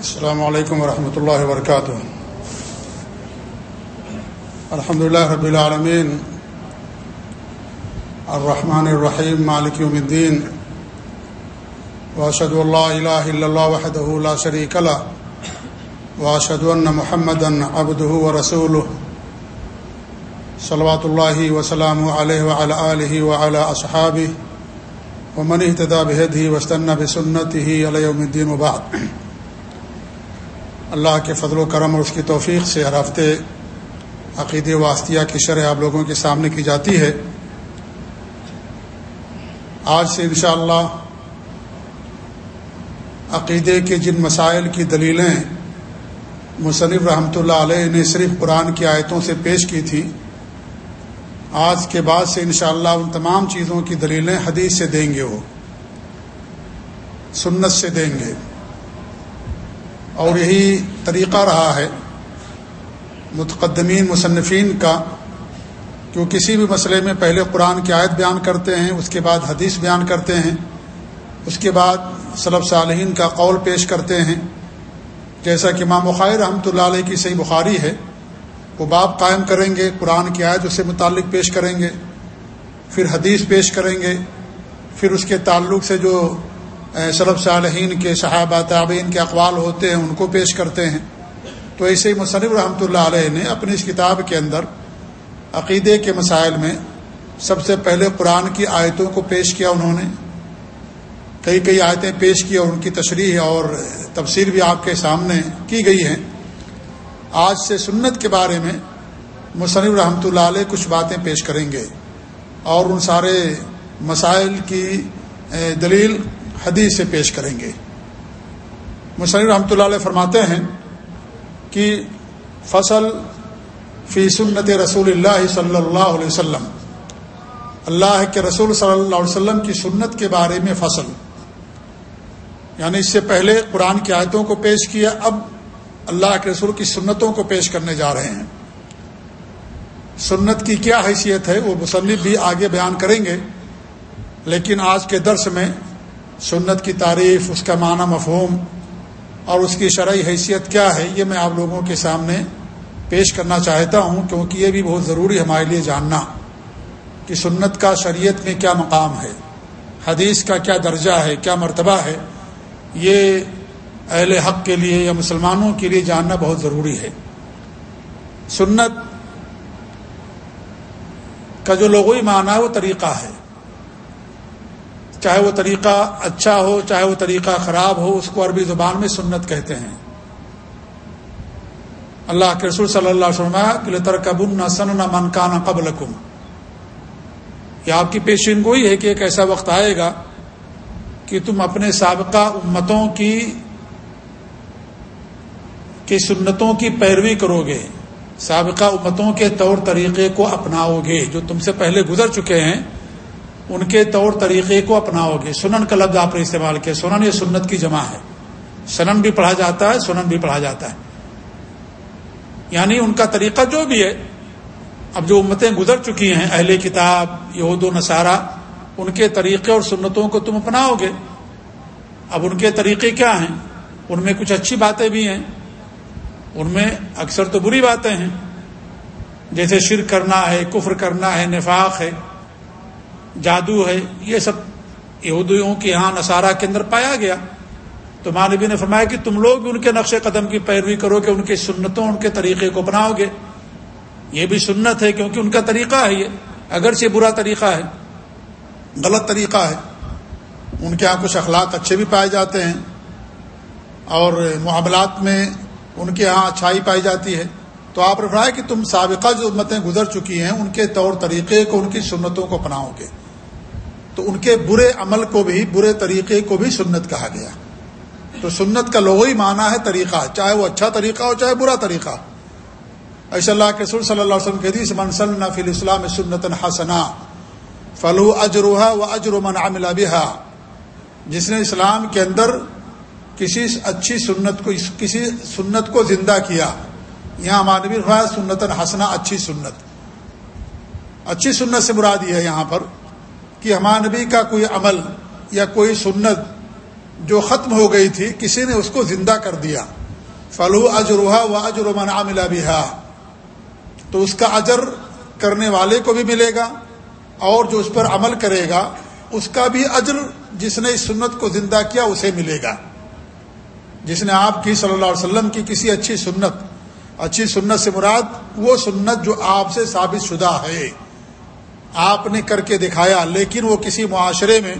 السلام علیکم ورحمۃ اللہ وبرکاتہ الحمد لله رب العالمین الرحمن الرحیم مالک یوم الدین واشهد ان لا اله الا الله وحده لا شريك له. واشهد ان محمدا عبده ورسوله. صلوات الله وسلامه عليه وعلى اله وعلى اصحابه ومن اهتدى بهديه واستنى بسنته الى يوم الدين وبعد. اللہ کے فضل و کرم اور اس کی توفیق سے ہر ہفتے عقید واسطیہ کی شرح آپ لوگوں کے سامنے کی جاتی ہے۔ آج سے انشاءاللہ عقیدے کے جن مسائل کی دلیلیں مصنف رحمۃ اللہ علیہ نے صرف قرآن کی آیتوں سے پیش کی تھی، آج کے بعد سے انشاءاللہ ان تمام چیزوں کی دلیلیں حدیث سے دیں گے وہ، سنت سے دیں گے۔ اور یہی طریقہ رہا ہے متقدمین، مصنفین کا کہ وہ کسی بھی مسئلے میں پہلے قرآن کی آیت بیان کرتے ہیں، اس کے بعد حدیث بیان کرتے ہیں، اس کے بعد صلب صالحین کا قول پیش کرتے ہیں۔ جیسا کہ امام بخاری رحمۃ اللہ علیہ کی صحیح بخاری ہے، وہ باب قائم کریں گے، قرآن کی آیت اس سے متعلق پیش کریں گے، پھر حدیث پیش کریں گے، پھر اس کے تعلق سے جو صلب صالحین کے صحابہ تعبین کے اقوال ہوتے ہیں، ان کو پیش کرتے ہیں۔ تو ایسے ہی مصنف رحمۃ اللہ علیہ نے اپنی اس کتاب کے اندر عقیدے کے مسائل میں سب سے پہلے قرآن کی آیتوں کو پیش کیا انہوں نے۔ کئی کئی آیتیں پیش کی اور ان کی تشریح اور تفسیر بھی آپ کے سامنے کی گئی ہیں۔ آج سے سنت کے بارے میں مصنف رحمۃ اللہ علیہ کچھ باتیں پیش کریں گے اور ان سارے مسائل کی دلیل حدیث سے پیش کریں گے۔ مصنف رحمۃ اللہ علیہ فرماتے ہیں کہ فصل فی سنت رسول اللہ صلی اللہ علیہ وسلم، اللہ کے رسول صلی اللہ علیہ وسلم کی سنت کے بارے میں فصل۔ یعنی اس سے پہلے قرآن کی آیتوں کو پیش کیا، اب اللہ کے رسول کی سنتوں کو پیش کرنے جا رہے ہیں۔ سنت کی کیا حیثیت ہے وہ مصنف بھی آگے بیان کریں گے، لیکن آج کے درس میں سنت کی تعریف، اس کا معنی مفہوم اور اس کی شرعی حیثیت کیا ہے، یہ میں آپ لوگوں کے سامنے پیش کرنا چاہتا ہوں، کیونکہ یہ بھی بہت ضروری ہمارے لیے جاننا کہ سنت کا شریعت میں کیا مقام ہے، حدیث کا کیا درجہ ہے، کیا مرتبہ ہے، یہ اہل حق کے لیے یا مسلمانوں کے لیے جاننا بہت ضروری ہے۔ سنت کا جو لغوی معنی ہے، وہ طریقہ ہے۔ چاہے وہ طریقہ اچھا ہو، چاہے وہ طریقہ خراب ہو، اس کو عربی زبان میں سنت کہتے ہیں۔ اللہ کے رسول صلی اللہ علیہ وسلم ترکبن نہ سن نہ من کا نہ قبل کم یہ آپ کی پیشین گوئی ہے کہ ایک ایسا وقت آئے گا کہ تم اپنے سابقہ امتوں کی کی سنتوں کی پیروی کرو گے۔ سابقہ امتوں کے طور طریقے کو اپناؤ گے جو تم سے پہلے گزر چکے ہیں۔ ان کے طور طریقے کو اپناؤ گے سنن کا لفظ آپ نے استعمال کیا۔ سنن یہ سنت کی جمع ہے۔ سنن بھی پڑھا جاتا ہے، سنن بھی پڑھا جاتا ہے۔ یعنی ان کا طریقہ جو بھی ہے، اب جو امتیں گزر چکی ہیں، اہل کتاب، یہود و نصارہ، ان کے طریقے اور سنتوں کو تم اپناؤ گے اب ان کے طریقے کیا ہیں؟ ان میں کچھ اچھی باتیں بھی ہیں۔ ان میں اکثر تو بری باتیں ہیں۔ جیسے شرک کرنا ہے، کفر کرنا ہے، نفاق ہے۔ جادو ہے، یہ سب یہودیوں کے یہاں نصارہ کے اندر پایا گیا۔ تو مانبی نے فرمایا کہ تم لوگ بھی ان کے نقش قدم کی پیروی کرو کہ ان کی سنتوں، ان کے طریقے کو اپناؤ گے۔ یہ بھی سنت ہے کیونکہ ان کا طریقہ ہے یہ۔ اگرچہ برا طریقہ ہے، غلط طریقہ ہے، ان کے یہاں کچھ اخلاق اچھے بھی پائے جاتے ہیں اور معاملات میں ان کے یہاں اچھائی پائی جاتی ہے۔ تو آپ نے فرمایا کہ تم سابقہ جو امتیں گزر چکی ہیں، ان کے طور طریقے کو، ان کی سنتوں کو اپناؤ گے۔ تو ان کے برے عمل کو بھی، برے طریقے کو بھی سنت کہا گیا۔ تو سنت کا لوگی معنی ہے طریقہ، چاہے وہ اچھا طریقہ ہو، چاہے برا طریقہ۔ ایسا اللہ کے سر صلی اللہ علیہ وسلم حدیث منسل فی الاسلام سنت حسنا فلو اجروحا و اجر من عمل بها. جس نے اسلام کے اندر کسی اچھی سنت کو، کسی سنت کو زندہ کیا یہاں مانوی خواہ سنت حسنا اچھی سنت۔ اچھی سنت سے مراد یہ ہے یہاں پر کہ ہمانبی کا کوئی عمل یا کوئی سنت جو ختم ہو گئی تھی، کسی نے اس کو زندہ کر دیا۔ فلو اجروحا و اجرمان عاملہ بھی تو اس کا اجر کرنے والے کو بھی ملے گا اور جو اس پر عمل کرے گا، اس کا بھی اجر جس نے اس سنت کو زندہ کیا، اسے ملے گا۔ جس نے آپ کی صلی اللہ علیہ وسلم کی کسی اچھی سنت اچھی سنت سے مراد وہ سنت جو آپ سے ثابت شدہ ہے۔ آپ نے کر کے دکھایا، لیکن وہ کسی معاشرے میں،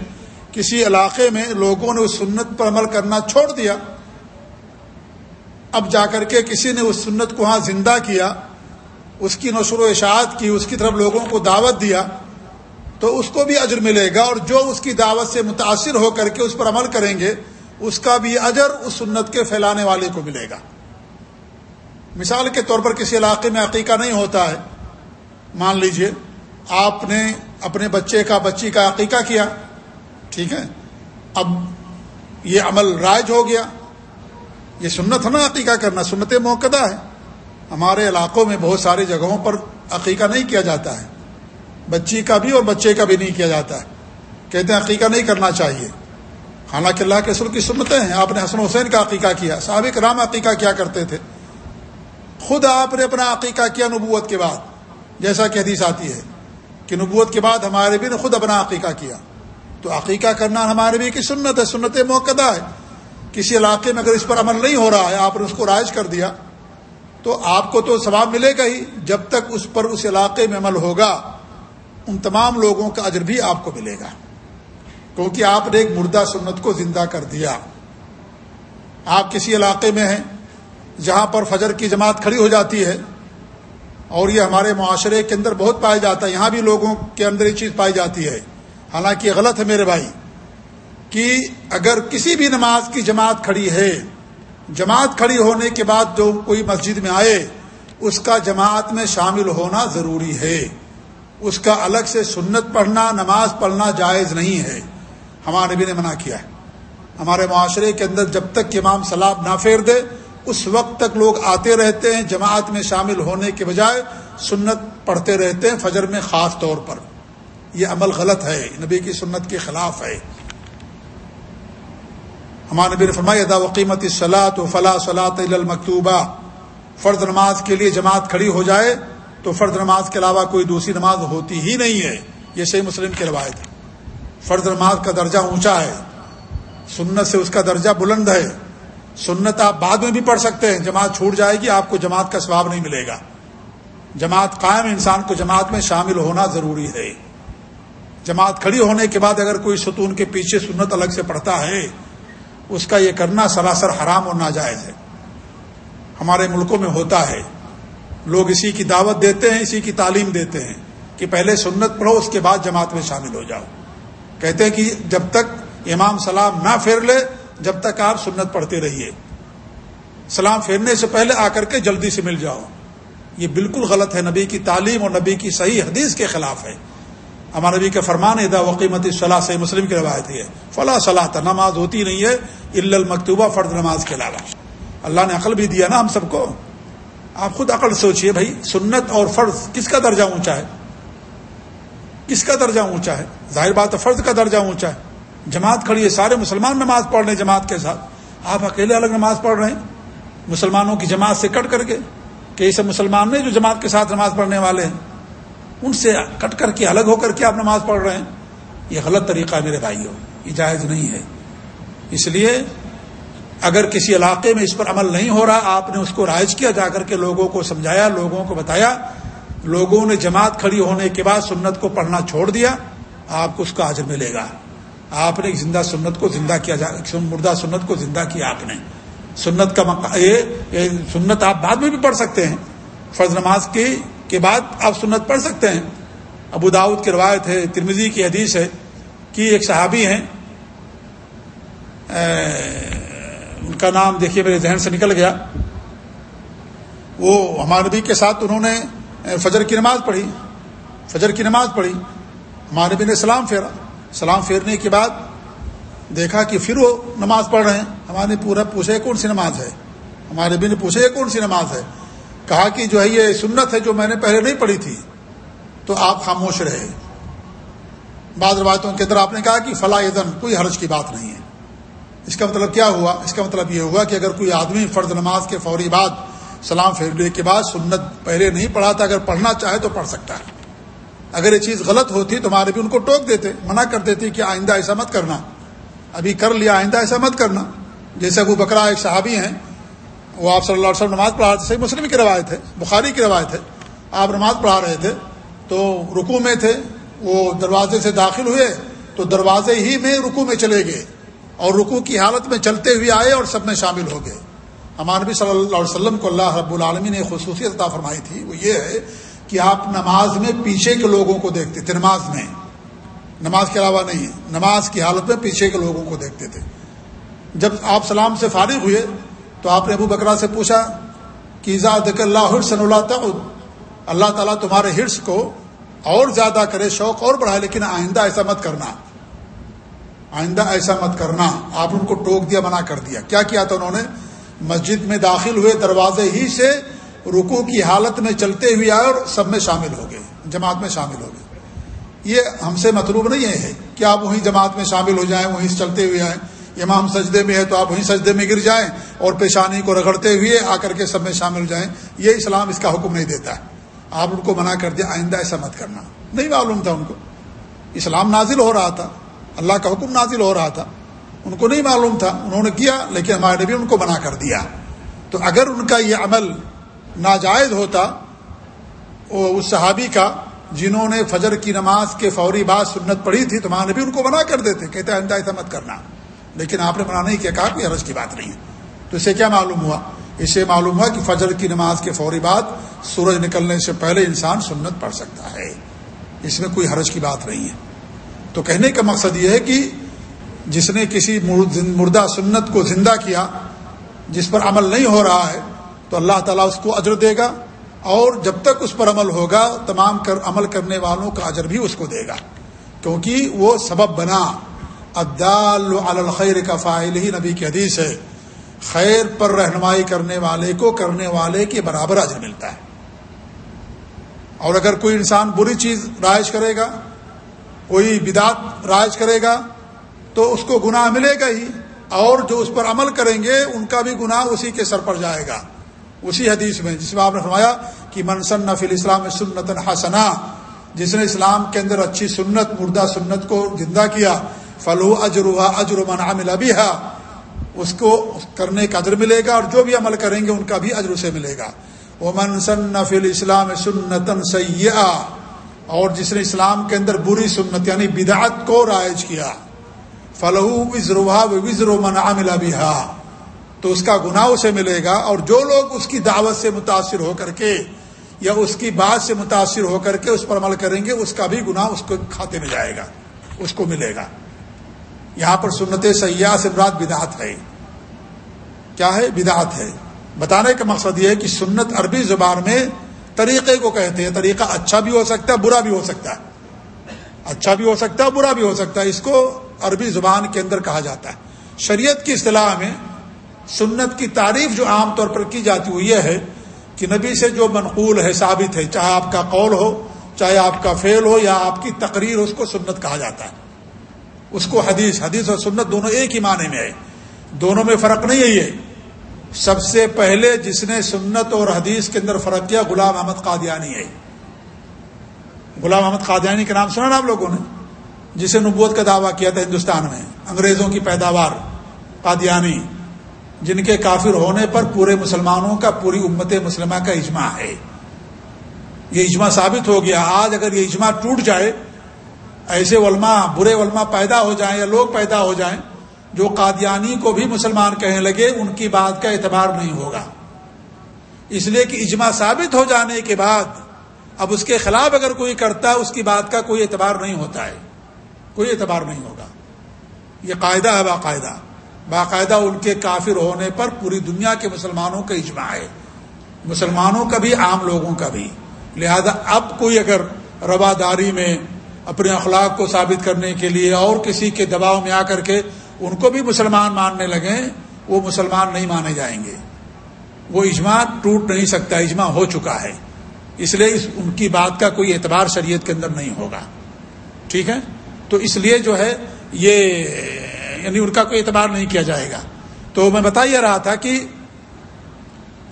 کسی علاقے میں لوگوں نے اس سنت پر عمل کرنا چھوڑ دیا۔ اب جا کر کے کسی نے اس سنت کو وہاں زندہ کیا، اس کی نشر و اشاعت کی، اس کی طرف لوگوں کو دعوت دیا، تو اس کو بھی اجر ملے گا اور جو اس کی دعوت سے متاثر ہو کر کے اس پر عمل کریں گے، اس کا بھی اجر اس سنت کے پھیلانے والے کو ملے گا۔ مثال کے طور پر کسی علاقے میں عقیقہ نہیں ہوتا ہے۔ مان لیجیے، آپ نے اپنے بچے کا، بچی کا عقیقہ کیا، ٹھیک ہے؟ اب یہ عمل رائج ہو گیا۔ یہ سنت ہے نا عقیقہ کرنا، سنت موقع ہے۔ ہمارے علاقوں میں بہت ساری جگہوں پر عقیقہ نہیں کیا جاتا ہے۔ بچی کا بھی اور بچے کا بھی نہیں کیا جاتا ہے۔ کہتے ہیں عقیقہ نہیں کرنا چاہیے۔ حالانکہ اللہ کے سر کی سنتیں ہیں۔ آپ نے حسن حسین کا عقیقہ کیا سابق رام عقیقہ کیا کرتے تھے۔ خود آپ نے اپنا عقیقہ کیا نبوت کے بعد، جیسا کہ حدیث آتی ہے کہ نبوت کے بعد ہمارے بھی نے خود اپنا عقیقہ کیا۔ تو عقیقہ کرنا ہمارے بھی کی سنت ہے، سنت موقع ہے۔ کسی علاقے میں اگر اس پر عمل نہیں ہو رہا ہے، آپ نے اس کو رائج کر دیا، تو آپ کو تو ثواب ملے گا ہی۔ جب تک اس پر اس علاقے میں عمل ہوگا، ان تمام لوگوں کا اجر بھی آپ کو ملے گا۔ کیونکہ آپ نے ایک مردہ سنت کو زندہ کر دیا۔ آپ کسی علاقے میں ہیں جہاں پر فجر کی جماعت کھڑی ہو جاتی ہے، اور یہ ہمارے معاشرے کے اندر بہت پایا جاتا ہے، یہاں بھی لوگوں کے اندر یہ چیز پائی جاتی ہے۔ حالانکہ یہ غلط ہے میرے بھائی، کہ اگر کسی بھی نماز کی جماعت کھڑی ہے، جماعت کھڑی ہونے کے بعد جو کوئی مسجد میں آئے، اس کا جماعت میں شامل ہونا ضروری ہے۔ اس کا الگ سے سنت پڑھنا، نماز پڑھنا جائز نہیں ہے۔ ہمارے نبی نے منع کیا ہے۔ ہمارے معاشرے کے اندر جب تک امام سلاب نہ پھیر دے اس وقت تک لوگ آتے رہتے ہیں، جماعت میں شامل ہونے کے بجائے سنت پڑھتے رہتے ہیں فجر میں خاص طور پر۔ یہ عمل غلط ہے، نبی کی سنت کے خلاف ہے۔ ہمارے نبی نے ادا وقیمت صلاح و فلاں صلاح المکتوبہ فرد نماز کے لیے جماعت کھڑی ہو جائے تو فرد نماز کے علاوہ کوئی دوسری نماز ہوتی ہی نہیں ہے۔ یہ صحیح مسلم کی روایت ہے۔ فرد نماز کا درجہ اونچا ہے۔ سنت سے اس کا درجہ بلند ہے۔ سنت آپ بعد میں بھی پڑھ سکتے ہیں، جماعت چھوٹ جائے گی، آپ کو جماعت کا ثواب نہیں ملے گا۔ جماعت قائم انسان کو جماعت میں شامل ہونا ضروری ہے۔ جماعت کھڑی ہونے کے بعد اگر کوئی ستون کے پیچھے سنت الگ سے پڑھتا ہے، اس کا یہ کرنا سراسر حرام اور ناجائز ہے۔ ہمارے ملکوں میں ہوتا ہے۔ لوگ اسی کی دعوت دیتے ہیں، اسی کی تعلیم دیتے ہیں کہ پہلے سنت پڑھو، اس کے بعد جماعت میں شامل ہو جاؤ۔ کہتے ہیں کہ جب تک امام سلام نہ پھیر لے جب تک آپ سنت پڑھتے رہیے۔ سلام پھیرنے سے پہلے آ کر کے جلدی سے مل جاؤ۔ یہ بالکل غلط ہے۔ نبی کی تعلیم اور نبی کی صحیح حدیث کے خلاف ہے۔ ہمارے نبی کا فرمان ادا وقیمت صلاح سے مسلم کی روایت ہے۔ فلاں صلاح تھا نماز ہوتی نہیں ہے۔ الا المکتوبہ فرد نماز کے علاوہ۔ اللہ نے عقل بھی دیا نا ہم سب کو۔ آپ خود عقل سوچئے بھائی، سنت اور فرض کس کا درجہ اونچا ہے؟ کس کا درجہ اونچا ہے؟ ظاہر بات ہے، فرض کا درجہ اونچا ہے۔ جماعت کھڑی ہے، سارے مسلمان نماز پڑھ رہے ہیں جماعت کے ساتھ۔ آپ اکیلے الگ نماز پڑھ رہے ہیں۔ مسلمانوں کی جماعت سے کٹ کر کے، کہ یہ سب مسلمان نہیں جو جماعت کے ساتھ نماز پڑھنے والے ہیں۔ ان سے کٹ کر کے، الگ ہو کر کے آپ نماز پڑھ رہے ہیں۔ یہ غلط طریقہ ہے میرے بھائیوں، یہ جائز نہیں ہے۔ اس لیے اگر کسی علاقے میں اس پر عمل نہیں ہو رہا، آپ نے اس کو رائج کیا، جا کر کے لوگوں کو سمجھایا، لوگوں کو بتایا۔ لوگوں نے جماعت کھڑی ہونے کے بعد سنت کو پڑھنا چھوڑ دیا، آپ کو اس کا حاضر ملے گا۔ آپ نے زندہ سنت کو زندہ کیا جا مردہ سنت کو زندہ کیا آپ نے؟ سنت کا یہ سنت آپ بعد میں بھی پڑھ سکتے ہیں۔ فرض نماز کی کے بعد آپ سنت پڑھ سکتے ہیں۔ ابو داود کی روایت ہے ترمزی کی حدیث ہے کہ ایک صحابی ہیں ان کا نام دیکھیے میرے ذہن سے نکل گیا۔ وہ ہمارے نبی کے ساتھ انہوں نے فجر کی نماز پڑھی۔ فجر کی نماز پڑھی۔ ہمارے نبی نے سلام پھیرا۔ سلام پھیرنے کے بعد دیکھا کہ پھر وہ نماز پڑھ رہے ہیں۔ ہمارے پورا پوچھے کون سی نماز ہے؟ ہمارے بھی نے پوچھے یہ کون سی نماز ہے؟ کہا کہ جو ہے یہ سنت ہے جو میں نے پہلے نہیں پڑھی تھی، تو آپ خاموش رہے۔ بعض روایتوں کے اندر آپ نے کہا کہ فلاں دن کوئی حرج کی بات نہیں ہے۔ اس کا مطلب کیا ہوا؟ اس کا مطلب یہ ہوا کہ اگر کوئی آدمی فرض نماز کے فوری بعد سلام پھیرنے کے بعد سنت پہلے نہیں پڑھا تھا اگر پڑھنا چاہے تو پڑھ سکتا ہے۔ اگر یہ چیز غلط ہوتی تو ہمارے بھی ان کو ٹوک دیتے، منع کر دیتے کہ آئندہ ایسا مت کرنا۔ ابھی کر لیا، آئندہ ایسا مت کرنا۔ جیسے ابو بکرا ایک صحابی ہیں، وہ آپ صلی اللہ علیہ وسلم نماز پڑھا رہے تھے، صحیح مسلم کی روایت ہے، بخاری کی روایت ہے۔ آپ نماز پڑھا رہے تھے تو رکو میں تھے، وہ دروازے سے داخل ہوئے تو دروازے ہی میں رکو میں چلے گئے اور رکو کی حالت میں چلتے ہوئے آئے اور سب میں شامل ہو گئے۔ ہمارے نبی صلی اللہ علیہ وسلم کو اللہ رب العالمین نے خصوصیت عطا فرمائی تھی، وہ یہ ہے کہ آپ نماز میں پیچھے کے لوگوں کو دیکھتے تھے، نماز میں۔ نماز کے علاوہ نہیں، نماز کی حالت میں پیچھے کے لوگوں کو دیکھتے تھے۔ جب آپ سلام سے فارغ ہوئے تو آپ نے ابو بکرا سے پوچھا کہ ذات اللہ حرسن اللہ اللہ تعالیٰ تمہارے ہرس کو اور زیادہ کرے، شوق اور بڑھائے، لیکن آئندہ ایسا مت کرنا۔ آئندہ ایسا مت کرنا۔ آپ ان کو ٹوک دیا، منع کر دیا۔ کیا کیا تھا انہوں نے؟ مسجد میں داخل ہوئے دروازے ہی سے رکو کی حالت میں چلتے ہوئے آئے اور سب میں شامل ہو گئے، جماعت میں شامل ہو گئے۔ یہ ہم سے مطلوب نہیں ہے کہ آپ وہیں جماعت میں شامل ہو جائیں، وہیں چلتے ہوئے آئیں۔ امام سجدے میں ہے تو آپ وہیں سجدے میں گر جائیں اور پیشانی کو رگڑتے ہوئے آ کر کے سب میں شامل ہو جائیں۔ یہ اسلام اس کا حکم نہیں دیتا ہے۔ آپ ان کو منع کر دیا آئندہ ایسا مت کرنا۔ نہیں معلوم تھا ان کو۔ اسلام نازل ہو رہا تھا۔ اللہ کا حکم نازل ہو رہا تھا۔ ان کو نہیں معلوم تھا، انہوں نے کیا، لیکن ہمارے نبی ان کو منع کر دیا۔ تو اگر ان کا یہ عمل ناجائز ہوتا اس صحابی کا جنہوں نے فجر کی نماز کے فوری بعد سنت پڑھی تھی تو نبی ان کو منع کر دیتے کہتے آئندہ ایسا مت کرنا۔ لیکن آپ نے منع نہیں کیا، کہا کوئی حرج کی بات نہیں ہے۔ تو اسے کیا معلوم ہوا؟ اسے معلوم ہوا کہ فجر کی نماز کے فوری بعد سورج نکلنے سے پہلے انسان سنت پڑھ سکتا ہے۔ اس میں کوئی حرج کی بات نہیں ہے۔ تو کہنے کا مقصد یہ ہے کہ جس نے کسی مردہ سنت کو زندہ کیا، جس پر عمل نہیں ہو رہا ہے تو اللہ تعالیٰ اس کو اجر دے گا اور جب تک اس پر عمل ہوگا، تمام کر، عمل کرنے والوں کا اجر بھی اس کو دے گا۔ کیونکہ وہ سبب بنا۔ ادال الخیر کا فائل ہی نبی کی حدیث ہے۔ خیر پر رہنمائی کرنے والے کو کرنے والے کے برابر اجر ملتا ہے۔ اور اگر کوئی انسان بری چیز رائج کرے گا، کوئی بدات رائج کرے گا، تو اس کو گناہ ملے گا ہی۔ اور جو اس پر عمل کریں گے، ان کا بھی گناہ اسی کے سر پر جائے گا۔ اسی حدیث میں، جس میں آپ نے فرمایا کہ منسن نفل اسلام سنت حسنا جس نے اسلام کے اندر اچھی سنت، مردہ سنت کو زندہ کیا، فلو اجرا اجر من عمل ابھی اس کو کرنے کا اجر ملے گا اور جو بھی عمل کریں گے ان کا بھی اجر اسے ملے گا۔ وہ منسن نفل اسلام سنتن سیاح اور جس نے اسلام کے اندر بری سنت یعنی بدعت کو رائج کیا فلح وزروا وزر من عاملہ بھی تو اس کا گناہ اسے ملے گا اور جو لوگ اس کی دعوت سے متاثر ہو کر کے یا اس کی بات سے متاثر ہو کر کے اس پر عمل کریں گے، اس کا بھی گناہ اس کو کھاتے میں جائے گا، اس کو ملے گا۔ یہاں پر سنت سیاح سے مراد بدعت ہے۔ کیا ہے؟ بدعت ہے۔ بتانے کا مقصد یہ ہے کہ سنت عربی زبان میں طریقے کو کہتے ہیں۔ طریقہ اچھا بھی ہو سکتا ہے، برا بھی ہو سکتا ہے۔ اچھا بھی ہو سکتا ہے، برا بھی ہو سکتا ہے۔ اس کو عربی زبان کے اندر کہا جاتا ہے۔ شریعت کی اصطلاح میں سنت کی تعریف جو عام طور پر کی جاتی وہ یہ ہے کہ نبی سے جو منقول ہے، ثابت ہے، چاہے آپ کا قول ہو، چاہے آپ کا فعل ہو، یا آپ کی تقریر اس کو سنت کہا جاتا ہے۔ اس کو حدیث حدیث اور سنت دونوں ایک ہی معنی میں ہے دونوں میں فرق نہیں ہے یہ۔ سب سے پہلے جس نے سنت اور حدیث کے اندر فرق کیا، غلام احمد قادیانی ہے۔ غلام احمد قادیانی کا نام سنا نا آپ لوگوں نے؟ جسے نبوت کا دعویٰ کیا تھا ہندوستان میں، انگریزوں کی پیداوار، قادیانی۔ جن کے کافر ہونے پر پورے مسلمانوں کا، پوری امت مسلمہ کا اجماع ہے۔ یہ اجماع ثابت ہو گیا۔ آج اگر یہ اجماع ٹوٹ جائے، ایسے علماء، برے علماء پیدا ہو جائیں یا لوگ پیدا ہو جائیں، جو قادیانی کو بھی مسلمان کہنے لگے، ان کی بات کا اعتبار نہیں ہوگا۔ اس لیے کہ اجماع ثابت ہو جانے کے بعد، اب اس کے خلاف اگر کوئی کرتا ہے اس کی بات کا کوئی اعتبار نہیں ہوتا ہے۔ کوئی اعتبار نہیں ہوگا۔ یہ قاعدہ ہے، باقاعدہ۔ باقاعدہ ان کے کافر ہونے پر پوری دنیا کے مسلمانوں کا اجماع ہے۔ مسلمانوں کا بھی، عام لوگوں کا بھی۔ لہذا اب کوئی اگر رواداری میں اپنے اخلاق کو ثابت کرنے کے لیے اور کسی کے دباؤ میں آ کر کے ان کو بھی مسلمان ماننے لگیں، وہ مسلمان نہیں مانے جائیں گے۔ وہ اجماع ٹوٹ نہیں سکتا، اجماع ہو چکا ہے۔ اس لیے اس، ان کی بات کا کوئی اعتبار شریعت کے اندر نہیں ہوگا۔ ٹھیک ہے؟ تو اس لیے جو ہے، یہ یعنی ان کا کوئی اعتبار نہیں کیا جائے گا۔ تو میں بتا یہ رہا تھا کہ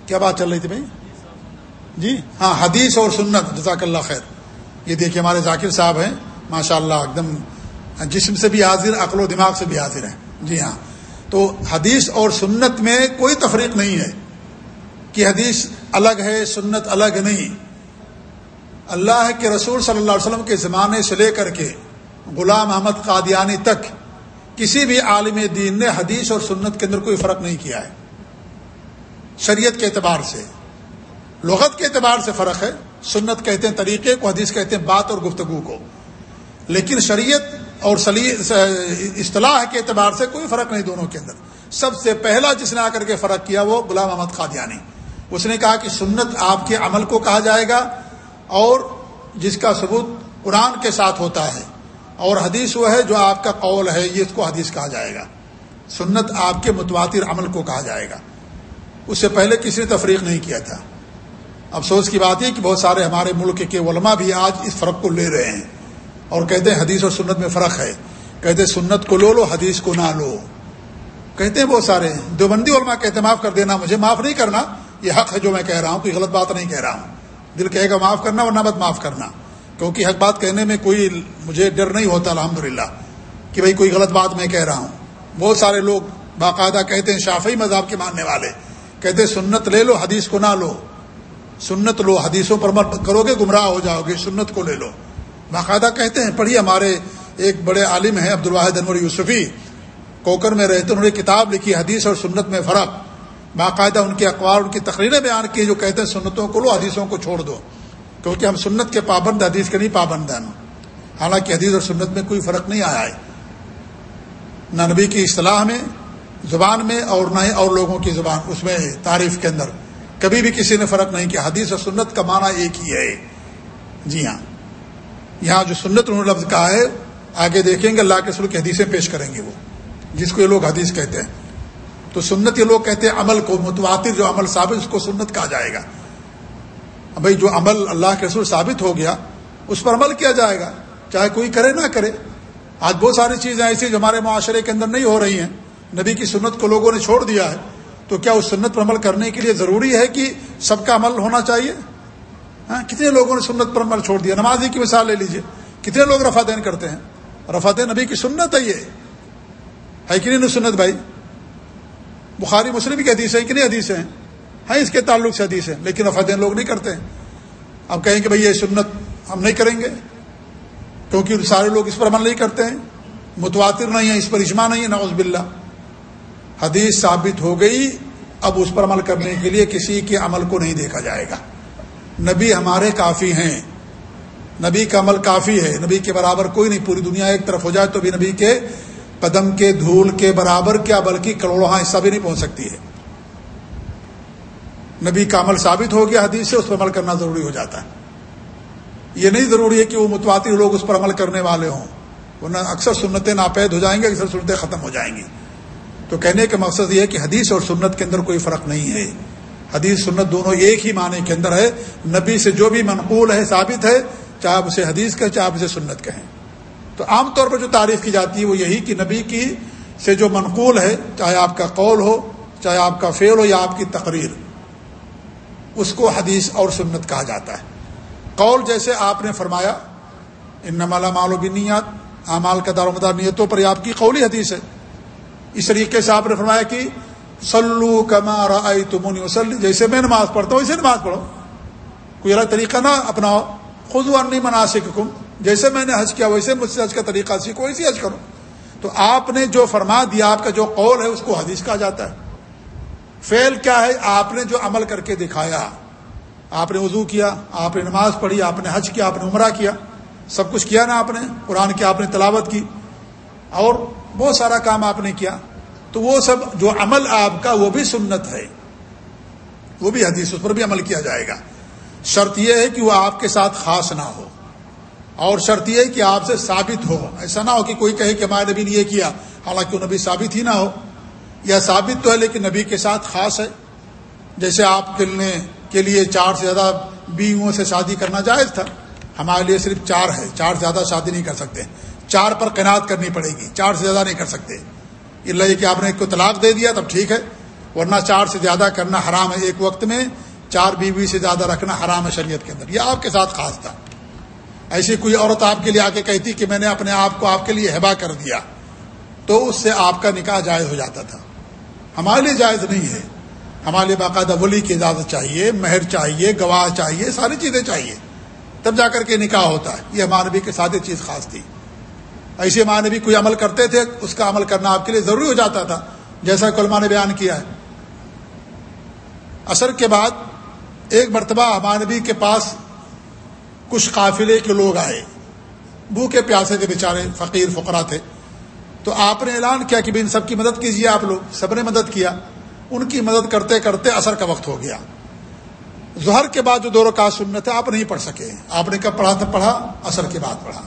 کیا بات چل رہی تھی بھائی؟ جی ہاں حدیث اور سنت، جزاک اللہ خیر۔ یہ دیکھیے، ہمارے ذاکر صاحب ہیں ماشاء اللہ ایک دم جسم سے بھی حاضر، عقل و دماغ سے بھی حاضر ہیں۔ جی ہاں۔ تو حدیث اور سنت میں کوئی تفریق نہیں ہے کہ حدیث الگ ہے، سنت الگ نہیں۔ اللہ کے رسول صلی اللہ علیہ وسلم کے زمانے سے لے کر کے غلام احمد قادیانی تک کسی بھی عالم دین نے حدیث اور سنت کے اندر کوئی فرق نہیں کیا ہے۔ شریعت کے اعتبار سے، لغت کے اعتبار سے فرق ہے۔ سنت کہتے ہیں طریقے کو، حدیث کہتے ہیں بات اور گفتگو کو۔ لیکن شریعت اور اصطلاح کے اعتبار سے کوئی فرق نہیں دونوں کے اندر۔ سب سے پہلا جس نے آ کر کے فرق کیا وہ غلام احمد قادیانی اس نے کہا کہ سنت آپ کے عمل کو کہا جائے گا اور جس کا ثبوت قرآن کے ساتھ ہوتا ہے۔ اور حدیث وہ ہے جو آپ کا قول ہے، یہ اس کو حدیث کہا جائے گا۔ سنت آپ کے متواتر عمل کو کہا جائے گا۔ اس سے پہلے کسی نے تفریق نہیں کیا تھا۔ افسوس کی بات یہ کہ بہت سارے ہمارے ملک کے علماء بھی آج اس فرق کو لے رہے ہیں اور کہتے ہیں حدیث اور سنت میں فرق ہے۔ کہتے ہیں سنت کو لو لو، حدیث کو نہ لو۔ کہتے ہیں بہت سارے دیوبندی علماء کہتے ہیں معاف کر دینا، مجھے معاف نہیں کرنا، یہ حق ہے جو میں کہہ رہا ہوں، کوئی غلط بات نہیں کہہ رہا ہوں۔ دل کہے گا معاف کرنا، ورنہ مت معاف کرنا۔ کیونکہ حق بات کہنے میں کوئی مجھے ڈر نہیں ہوتا الحمد کہ بھائی کوئی غلط بات میں کہہ رہا ہوں۔ بہت سارے لوگ باقاعدہ کہتے ہیں شافی مذہب کے ماننے والے، کہتے ہیں سنت لے لو، حدیث کو نہ لو۔ سنت لو، حدیثوں پر مت کرو گے، گمراہ ہو جاؤ گے، سنت کو لے لو۔ باقاعدہ کہتے ہیں، پڑھیے، ہمارے ایک بڑے عالم ہیں عبد الواحد انور یوسفی، کوکر میں رہتے انہوں نے کتاب لکھی، حدیث اور سنت میں فرق۔ باقاعدہ ان کے اقوال، ان کی تقریریں بیان کی، جو کہتے ہیں سنتوں کو لو، حدیثوں کو چھوڑ دو۔ کیونکہ ہم سنت کے پابند حدیث کے نہیں پابند ہیں۔ حالانکہ حدیث اور سنت میں کوئی فرق نہیں آیا ہے۔ نہ نبی کی اصطلاح میں، زبان میں اور نہ ہی اور لوگوں کی زبان، اس میں تعریف کے اندر کبھی بھی کسی نے فرق نہیں کیا۔ حدیث اور سنت کا معنی ایک ہی ہے۔ جی ہاں۔ یہاں جو سنت انہوں نے لفظ کہا ہے، آگے دیکھیں گے، اللہ کے سلو کی حدیثیں پیش کریں گے وہ، جس کو یہ لوگ حدیث کہتے ہیں۔ تو سنت یہ لوگ کہتے ہیں عمل کو متواتر جو عمل ثابت، اس کو سنت کہا جائے گا۔ بھائی جو عمل اللہ کے رسول ثابت ہو گیا، اس پر عمل کیا جائے گا؟ چاہے کوئی کرے نہ کرے۔ آج بہت ساری چیزیں ایسی جو ہمارے معاشرے کے اندر نہیں ہو رہی ہیں۔ نبی کی سنت کو لوگوں نے چھوڑ دیا ہے۔ تو کیا اس سنت پر عمل کرنے کے لیے ضروری ہے کہ سب کا عمل ہونا چاہیے؟ ہاں کتنے لوگوں نے سنت پر عمل چھوڑ دیا؟ نمازی کی مثال لے لیجیے کتنے لوگ رفا دین کرتے ہیں؟ رفا دین نبی کی سنت ہے یہ۔ ہے کہ نہیں سنت بھائی؟ بخاری مسلم کی حدیث ہے کہ حدیث ہیں۔ ہیں، اس کے تعلق سے حدیث ہے لیکن رفا لوگ نہیں کرتے ہیں۔ اب کہیں کہ بھائی یہ سنت ہم نہیں کریں گے، کیونکہ سارے لوگ اس پر عمل نہیں کرتے ہیں۔ متواتر نہیں ہے اس پر اجماع نہیں ہے نوز باللہ۔ حدیث ثابت ہو گئی، اب اس پر عمل کرنے کے لیے کسی کے عمل کو نہیں دیکھا جائے گا۔ نبی ہمارے کافی ہیں۔ نبی کا عمل کافی ہے، نبی کے برابر کوئی نہیں، پوری دنیا ایک طرف ہو جائے تو بھی نبی کے قدم کے دھول کے برابر کیا، بلکہ کروڑوں ہاں حصہ بھی نہیں پہنچ سکتی ہے۔ نبی کا عمل ثابت ہو گیا حدیث سے، اس پر عمل کرنا ضروری ہو جاتا ہے۔ یہ نہیں ضروری ہے کہ وہ متواتر لوگ اس پر عمل کرنے والے ہوں۔ ورنہ اکثر سنتیں ناپید ہو جائیں گے اکثر سنتیں ختم ہو جائیں گی۔ تو کہنے کا مقصد یہ ہے کہ حدیث اور سنت کے اندر کوئی فرق نہیں ہے۔ حدیث، سنت دونوں ایک ہی معنی کے اندر ہے۔ نبی سے جو بھی منقول ہے، ثابت ہے، چاہے آپ اسے حدیث کہیں، چاہے آپ اسے سنت کہیں۔ تو عام طور پر جو تعریف کی جاتی ہے، وہ یہی کہ نبی کی سے جو منقول ہے، چاہے آپ کا قول ہو، چاہے آپ کا فعل ہو یا آپ کی تقریر۔ اس کو حدیث اور سنت کہا جاتا ہے۔ قول جیسے آپ نے فرمایا ان نمالا مال و بنیاد اعمال کا دار و مدار نیتوں پر آپ کی قولی حدیث ہے۔ اس طریقے سے آپ نے فرمایا کہ سلو کمار آئی تمونی وسلی، جیسے میں نماز پڑھتا ہوں، ویسے نماز پڑھو۔ کوئی الگ طریقہ نہ اپناؤ۔ خود ورنی مناسب حکم جیسے میں نے حج کیا، ویسے مجھ سے حج کا طریقہ سیکھو، ویسے حج کرو۔ تو آپ نے جو فرما دیا، آپ کا جو قول ہے، اس کو حدیث کہا جاتا ہے۔ فیل کیا ہے؟ آپ نے جو عمل کر کے دکھایا، آپ نے وضو کیا، آپ نے نماز پڑھی، آپ نے حج کیا، آپ نے عمرہ کیا، سب کچھ کیا نا آپ نے؟ قرآن کی آپ نے تلاوت کی، اور بہت سارا کام آپ نے کیا۔ تو وہ سب جو عمل آپ کا، وہ بھی سنت ہے۔ وہ بھی حدیث، اس پر بھی عمل کیا جائے گا۔ شرط یہ ہے کہ وہ آپ کے ساتھ خاص نہ ہو۔ اور شرط یہ ہے کہ آپ سے ثابت ہو۔ ایسا نہ ہو کہ کوئی کہے کہ ہمارے نبی نے یہ کیا، حالانکہ وہ نبی ثابت ہی نہ ہو۔ یا ثابت تو ہے لیکن نبی کے ساتھ خاص ہے۔ جیسے آپ کے لیے چار سے زیادہ بیووں سے شادی کرنا جائز تھا، ہمارے لیے صرف چار ہے۔ چار سے زیادہ شادی نہیں کر سکتے۔ چار پر قینات کرنی پڑے گی۔ چار سے زیادہ نہیں کر سکتے۔ اللہ یہ کہ آپ نے ایک کو طلاق دے دیا تب ٹھیک ہے، ورنہ چار سے زیادہ کرنا حرام ہے ایک وقت میں۔ چار بیوی سے زیادہ رکھنا حرام ہے شریعت کے اندر۔ یہ آپ کے ساتھ خاص تھا۔ ایسی کوئی عورت آپ کے لیے آ کے کہتی کہ میں نے اپنے آپ کو آپ کے لیے ہبا کر دیا، تو اس سے آپ کا نکاح جائز ہو جاتا تھا۔ ہمارے لیے جائز نہیں ہے۔ ہمارے لیے باقاعدہ ولی کی اجازت چاہیے، مہر چاہیے، گواہ چاہیے، ساری چیزیں چاہیے۔ تب جا کر کے نکاح ہوتا ہے۔ یہ ہمارے نبی کے ساتھ چیز خاص تھی۔ ایسے ہمارے نبی کوئی عمل کرتے تھے، اس کا عمل کرنا آپ کے لیے ضروری ہو جاتا تھا، جیسا کلما نے بیان کیا ہے۔ اثر کے بعد ایک مرتبہ ہمارے نبی کے پاس کچھ قافلے کے لوگ آئے۔ بھوکے پیاسے تھے بیچارے، فقیر فقرا تھے۔ تو آپ نے اعلان کیا کہ ان سب کی مدد کیجیے آپ لوگ سب نے مدد کیا۔ ان کی مدد کرتے کرتے اثر کا وقت ہو گیا۔ ظہر کے بعد جو دو رکعت سنت ہے، آپ نہیں پڑھ سکے۔ آپ نے کب پڑھا تھا پڑھا، اثر کے بعد پڑھا۔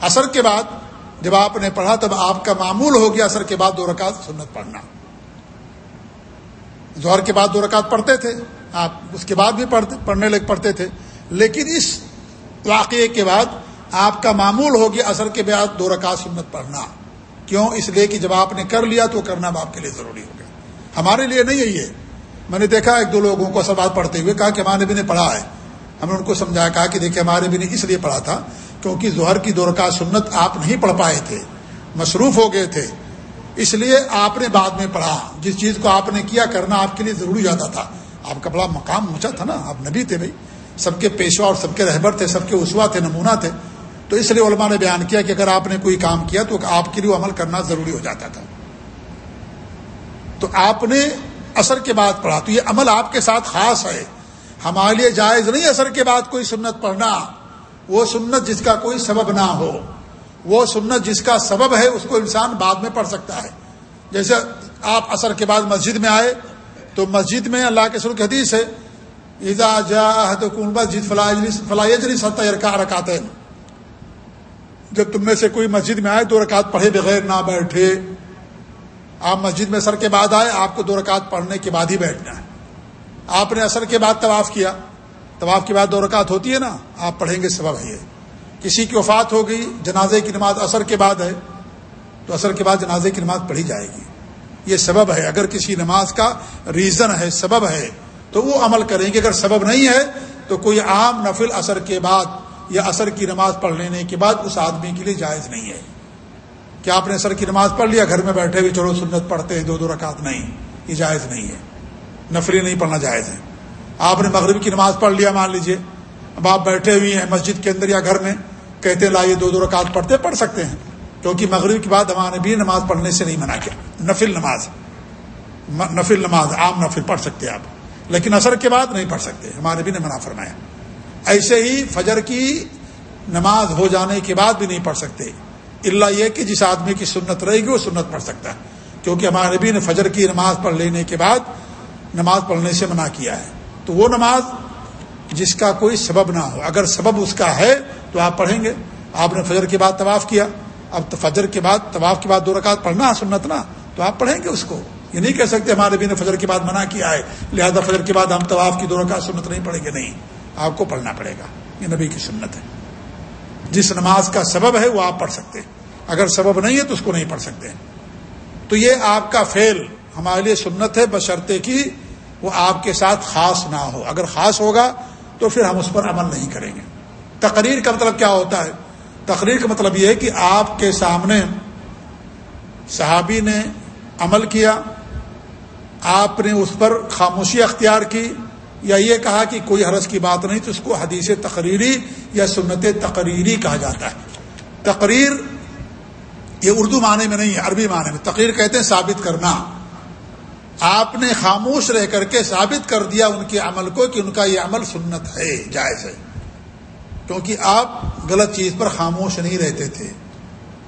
اثر کے بعد جب آپ نے پڑھا، تب آپ کا معمول ہو گیا اثر کے بعد دو رکعت سنت پڑھنا۔ ظہر کے بعد دو رکعت پڑھتے تھے۔ آپ اس کے بعد بھی پڑھتے، پڑھنے لگ پڑھتے تھے۔ لیکن اس واقعے کے بعد آپ کا معمول ہو گیا اثر کے بعد دو رکعت سنت پڑھنا۔ کیوں؟ اس لیے کہ جب آپ نے کر لیا تو کرنا آپ کے لیے ضروری ہو گیا۔ ہمارے لیے نہیں ہے۔ یہ میں نے دیکھا ایک دو لوگوں کو سوال پڑھتے ہوئے کہا کہ ہمارے بھی نے پڑھا ہے۔ ہم نے ان کو سمجھایا، کہا کہ دیکھیں ہمارے بھی نے اس لیے پڑھا تھا کیونکہ ظہر کی دو رکعت سنت آپ نہیں پڑھ پائے تھے، مصروف ہو گئے تھے۔ اس لیے آپ نے بعد میں پڑھا۔ جس چیز کو آپ نے کیا کرنا آپ کے لیے ضروری جاتا تھا۔ آپ کا بڑا مقام اونچا تھا نا، آپ نبی تھے بھائی۔ سب کے پیشوا اور سب کے رہبر تھے، سب کے اسوا تھے، نمونہ تھے۔ تو اس لیے علماء نے بیان کیا کہ اگر آپ نے کوئی کام کیا تو آپ کے لیے عمل کرنا ضروری ہو جاتا تھا۔ تو آپ نے اثر کے بعد پڑھا۔ تو یہ عمل آپ کے ساتھ خاص ہے۔ ہمارے لیے جائز نہیں اثر کے بعد کوئی سنت پڑھنا۔ وہ سنت جس کا کوئی سبب نہ ہو۔ وہ سنت جس کا سبب ہے اس کو انسان بعد میں پڑھ سکتا ہے۔ جیسے آپ اثر کے بعد مسجد میں آئے تو مسجد میں اللہ کے سر حدیث ہے ایزا جا مسجد فلاح ستر کا رکھاتے ہیں جب تم میں سے کوئی مسجد میں آئے، دو رکعت پڑھے بغیر نہ بیٹھے۔ آپ مسجد میں سر کے بعد آئے، آپ کو دو رکعت پڑھنے کے بعد ہی بیٹھنا ہے۔ آپ نے اثر کے بعد طواف کیا۔ طواف کے بعد دو رکعت ہوتی ہے نا، آپ پڑھیں گے سبب ہے۔ کسی کی وفات ہو گئی، جنازے کی نماز اثر کے بعد ہے، تو اثر کے بعد جنازے کی نماز پڑھی جائے گی۔ یہ سبب ہے۔ اگر کسی نماز کا ریزن ہے، سبب ہے، تو وہ عمل کریں گے۔ اگر سبب نہیں ہے، تو کوئی عام نفل اثر کے بعد یا اثر کی نماز پڑھ لینے کے بعد اس آدمی کے لیے جائز نہیں ہے۔ کیا آپ نے اثر کی نماز پڑھ لیا؟ گھر میں بیٹھے ہوئے چلو سنت پڑھتے ہیں، دو دو رکعت نہیں، یہ جائز نہیں ہے۔ نفری نہیں پڑھنا جائز ہے۔ آپ نے مغرب کی نماز پڑھ لیا، مان لیجیے۔ اب آپ بیٹھے ہوئے ہیں مسجد کے اندر یا گھر میں، کہتے لائیے دو دو رکعت پڑھتے پڑھ سکتے ہیں۔ کیونکہ مغرب کے بعد ہمارے بھی نماز پڑھنے سے نہیں منع کیا۔ نفل نماز نفل نماز، عام نفل پڑھ سکتے آپ، لیکن اثر کے بعد نہیں پڑھ سکتے، ہمارے بھی نے منع فرمایا۔ ایسے ہی فجر کی نماز ہو جانے کے بعد بھی نہیں پڑھ سکتے۔ اللہ یہ کہ جس آدمی کی سنت رہے گی وہ سنت پڑھ سکتا ہے۔ کیونکہ ہمارے نبی نے فجر کی نماز پڑھ لینے کے بعد نماز پڑھنے سے منع کیا ہے۔ تو وہ نماز جس کا کوئی سبب نہ ہو۔ اگر سبب اس کا ہے تو آپ پڑھیں گے۔ آپ نے فجر کے بعد طواف کیا۔ اب فجر کے بعد، طواف کے بعد دو رکعت پڑھنا سنت نا تو آپ پڑھیں گے اس کو۔ یہ نہیں کہہ سکتے ہمارے بھی نے فجر کے بعد منع کیا ہے، لہذا فجر کے بعد ہم طواف کی دو رکعت سنت نہیں پڑھیں گے، نہیں۔ آپ کو پڑھنا پڑے گا، یہ نبی کی سنت ہے۔ جس نماز کا سبب ہے وہ آپ پڑھ سکتے اگر سبب نہیں ہے تو اس کو نہیں پڑھ سکتے تو یہ آپ کا فیل ہمارے لیے سنت ہے، بشرطے کی وہ آپ کے ساتھ خاص نہ ہو۔ اگر خاص ہوگا تو پھر ہم اس پر عمل نہیں کریں گے۔ تقریر کا مطلب کیا ہوتا ہے؟ تقریر کا مطلب یہ ہے کہ آپ کے سامنے صحابی نے عمل کیا، آپ نے اس پر خاموشی اختیار کی یا یہ کہا کہ کوئی حرض کی بات نہیں تو اس کو حدیث تقریری یا سنت تقریری کہا جاتا ہے۔ تقریر یہ اردو معنی میں نہیں ہے، عربی معنی میں۔ تقریر کہتے ہیں ثابت کرنا۔ آپ نے خاموش رہ کر کے ثابت کر دیا ان کے عمل کو کہ ان کا یہ عمل سنت ہے، جائز ہے۔ کیونکہ آپ غلط چیز پر خاموش نہیں رہتے تھے۔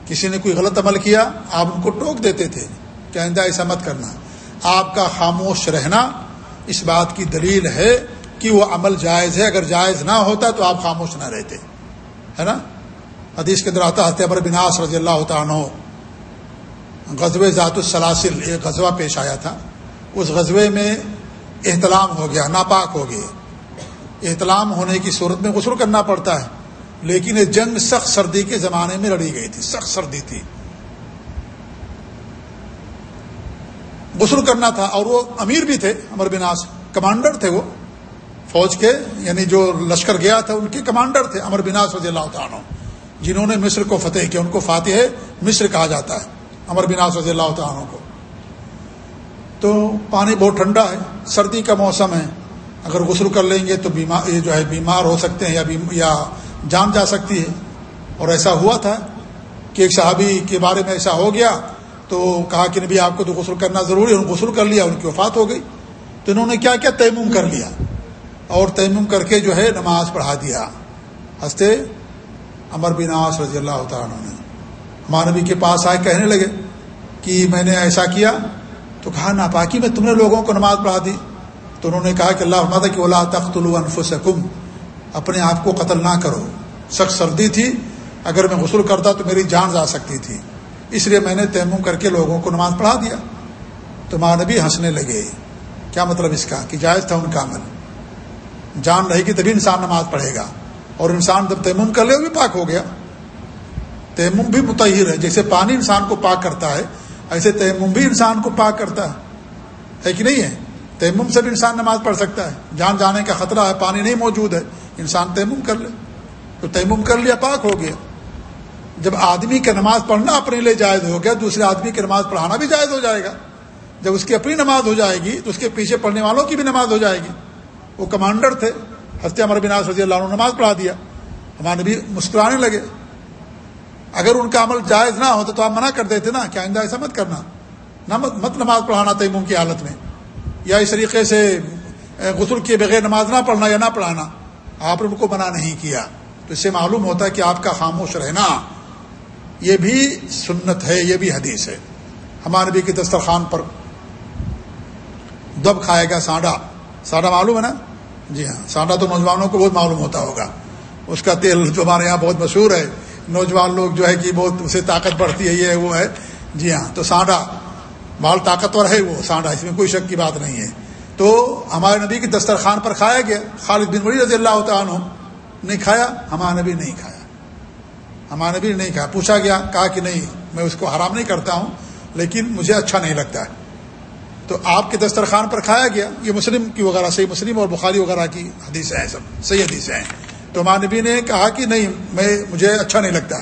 کسی نے کوئی غلط عمل کیا، آپ ان کو ٹوک دیتے تھے کہ آئندہ ایسا مت کرنا۔ آپ کا خاموش رہنا اس بات کی دلیل ہے کہ وہ عمل جائز ہے۔ اگر جائز نہ ہوتا تو آپ خاموش نہ رہتے۔ ہے نا؟ حدیث کے اندر آتا ہے بناس رضی اللہ عنہ، غزوہ ذات السلاسل، ایک غزوہ پیش آیا تھا۔ اس غزوے میں احتلام ہو گیا، ناپاک ہو گئے۔ احتلام ہونے کی صورت میں غسل کرنا پڑتا ہے، لیکن یہ جنگ سخت سردی کے زمانے میں لڑی گئی تھی، سخت سردی تھی۔ غسل کرنا تھا اور وہ امیر بھی تھے امر بناس کمانڈر تھے وہ۔ فوج کے یعنی جو لشکر گیا تھا، ان کے کمانڈر تھے امر بناس رضی اللہ تعالیٰ جنہوں نے مصر کو فتح کیا۔ ان کو فاتح مصر کہا جاتا ہے امر بناس رضی اللہ تعالیٰ کو۔ تو پانی بہت ٹھنڈا ہے، سردی کا موسم ہے۔ اگر غسل کر لیں گے تو بیمار جو ہے، بیمار ہو سکتے ہیں یا یا جان جا سکتی ہے۔ اور ایسا ہوا تھا کہ ایک صحابی کے بارے میں ایسا ہو گیا تو کہا کہ نبی، آپ کو تو غسل کرنا ضروری ہے، انہوں نے غسل کر لیا، ان کی وفات ہو گئی۔ تو انہوں نے کیا کیا؟ تیمم کر لیا۔ اور تیمم کر کے جو ہے نماز پڑھا دیا۔ ہنستے امر بناس رضی اللہ تعالیٰ نے ہمارے نبی کے پاس آئے، کہنے لگے کہ میں نے ایسا کیا۔ تو کہا، ناپاکی میں تم نے لوگوں کو نماز پڑھا دی۔ تو انہوں نے کہا کہ اللہ مادا کہ اولا تخت الفسکم اپنے آپ کو قتل نہ کرو۔ سخت سردی تھی، اگر میں غسل کرتا تو میری جان جا سکتی تھی۔ اس لیے میں نے تیمم کر کے لوگوں کو نماز پڑھا دیا۔ تو ماں نبی ہنسنے لگے۔ کیا مطلب اس کا؟ کہ جائز تھا ان کا عمل۔ جان رہے گی تبھی انسان نماز پڑھے گا۔ اور انسان جب تیمم کر لے وہ بھی پاک ہو گیا۔ تیمم بھی متحر ہے۔ جیسے پانی انسان کو پاک کرتا ہے، ایسے تیمم بھی انسان کو پاک کرتا ہے۔ ہے کہ نہیں ہے؟ تیمم سے بھی انسان نماز پڑھ سکتا ہے۔ جان جانے کا خطرہ ہے، پانی نہیں موجود ہے۔ انسان تیمم کر لے۔ تو تیمم کر لیا، پاک ہو گیا۔ جب آدمی کا نماز پڑھنا اپنے لیے جائز ہو گیا، دوسرے آدمی کی نماز پڑھانا بھی جائز ہو جائے گا۔ جب اس کی اپنی نماز ہو جائے گی، تو اس کے پیچھے پڑھنے والوں کی بھی نماز ہو جائے گی۔ وہ کمانڈر تھے ہستے عمر بناس رضی اللہ عنہ نماز پڑھا دیا۔ ہمارے بھی مسکرانے لگے۔ اگر ان کا عمل جائز نہ ہوتا تو آپ منع کر دیتے نا کیا آئندہ ایسا مت کرنا۔ نہ مت نماز پڑھانا تیمم کی حالت میں۔ یا اس طریقے سے غسل کیے بغیر نماز نہ پڑھنا یا نہ پڑھانا۔ آپ نے ان کو منع نہیں کیا۔ تو اس سے معلوم ہوتا ہے کہ آپ کا خاموش رہنا۔ یہ بھی سنت ہے، یہ بھی حدیث ہے۔ ہمارے نبی کے دسترخوان پر دب کھائے گا سانڈا۔ سانڈا معلوم ہے نا؟ جی ہاں سانڈا تو نوجوانوں کو بہت معلوم ہوتا ہوگا۔ اس کا تیل جو ہمارے یہاں بہت مشہور ہے۔ نوجوان لوگ جو ہے کہ بہت اسے طاقت بڑھتی ہے، یہ وہ ہے۔ جی ہاں تو سانڈا، مال طاقتور ہے وہ، سانڈا، اس میں کوئی شک کی بات نہیں ہے۔ تو ہمارے نبی کے دسترخوان پر کھایا گیا، خالد بن ولی رضی اللہ عنہ نے کھایا، ہمارے نبی نہیں کھایا۔ ہمارے نبی نے نہیں کھایا پوچھا گیا، کہا کہ نہیں، میں اس کو حرام نہیں کرتا ہوں، لیکن مجھے اچھا نہیں لگتا ہے۔ تو آپ کے دسترخوان پر کھایا گیا۔ یہ مسلم کی وغیرہ، صحیح مسلم اور بخاری وغیرہ کی حدیث ہیں سب صحیح حدیثیں ہیں۔ تو ہمارے نبی نے کہا کہ نہیں، میں، مجھے اچھا نہیں لگتا۔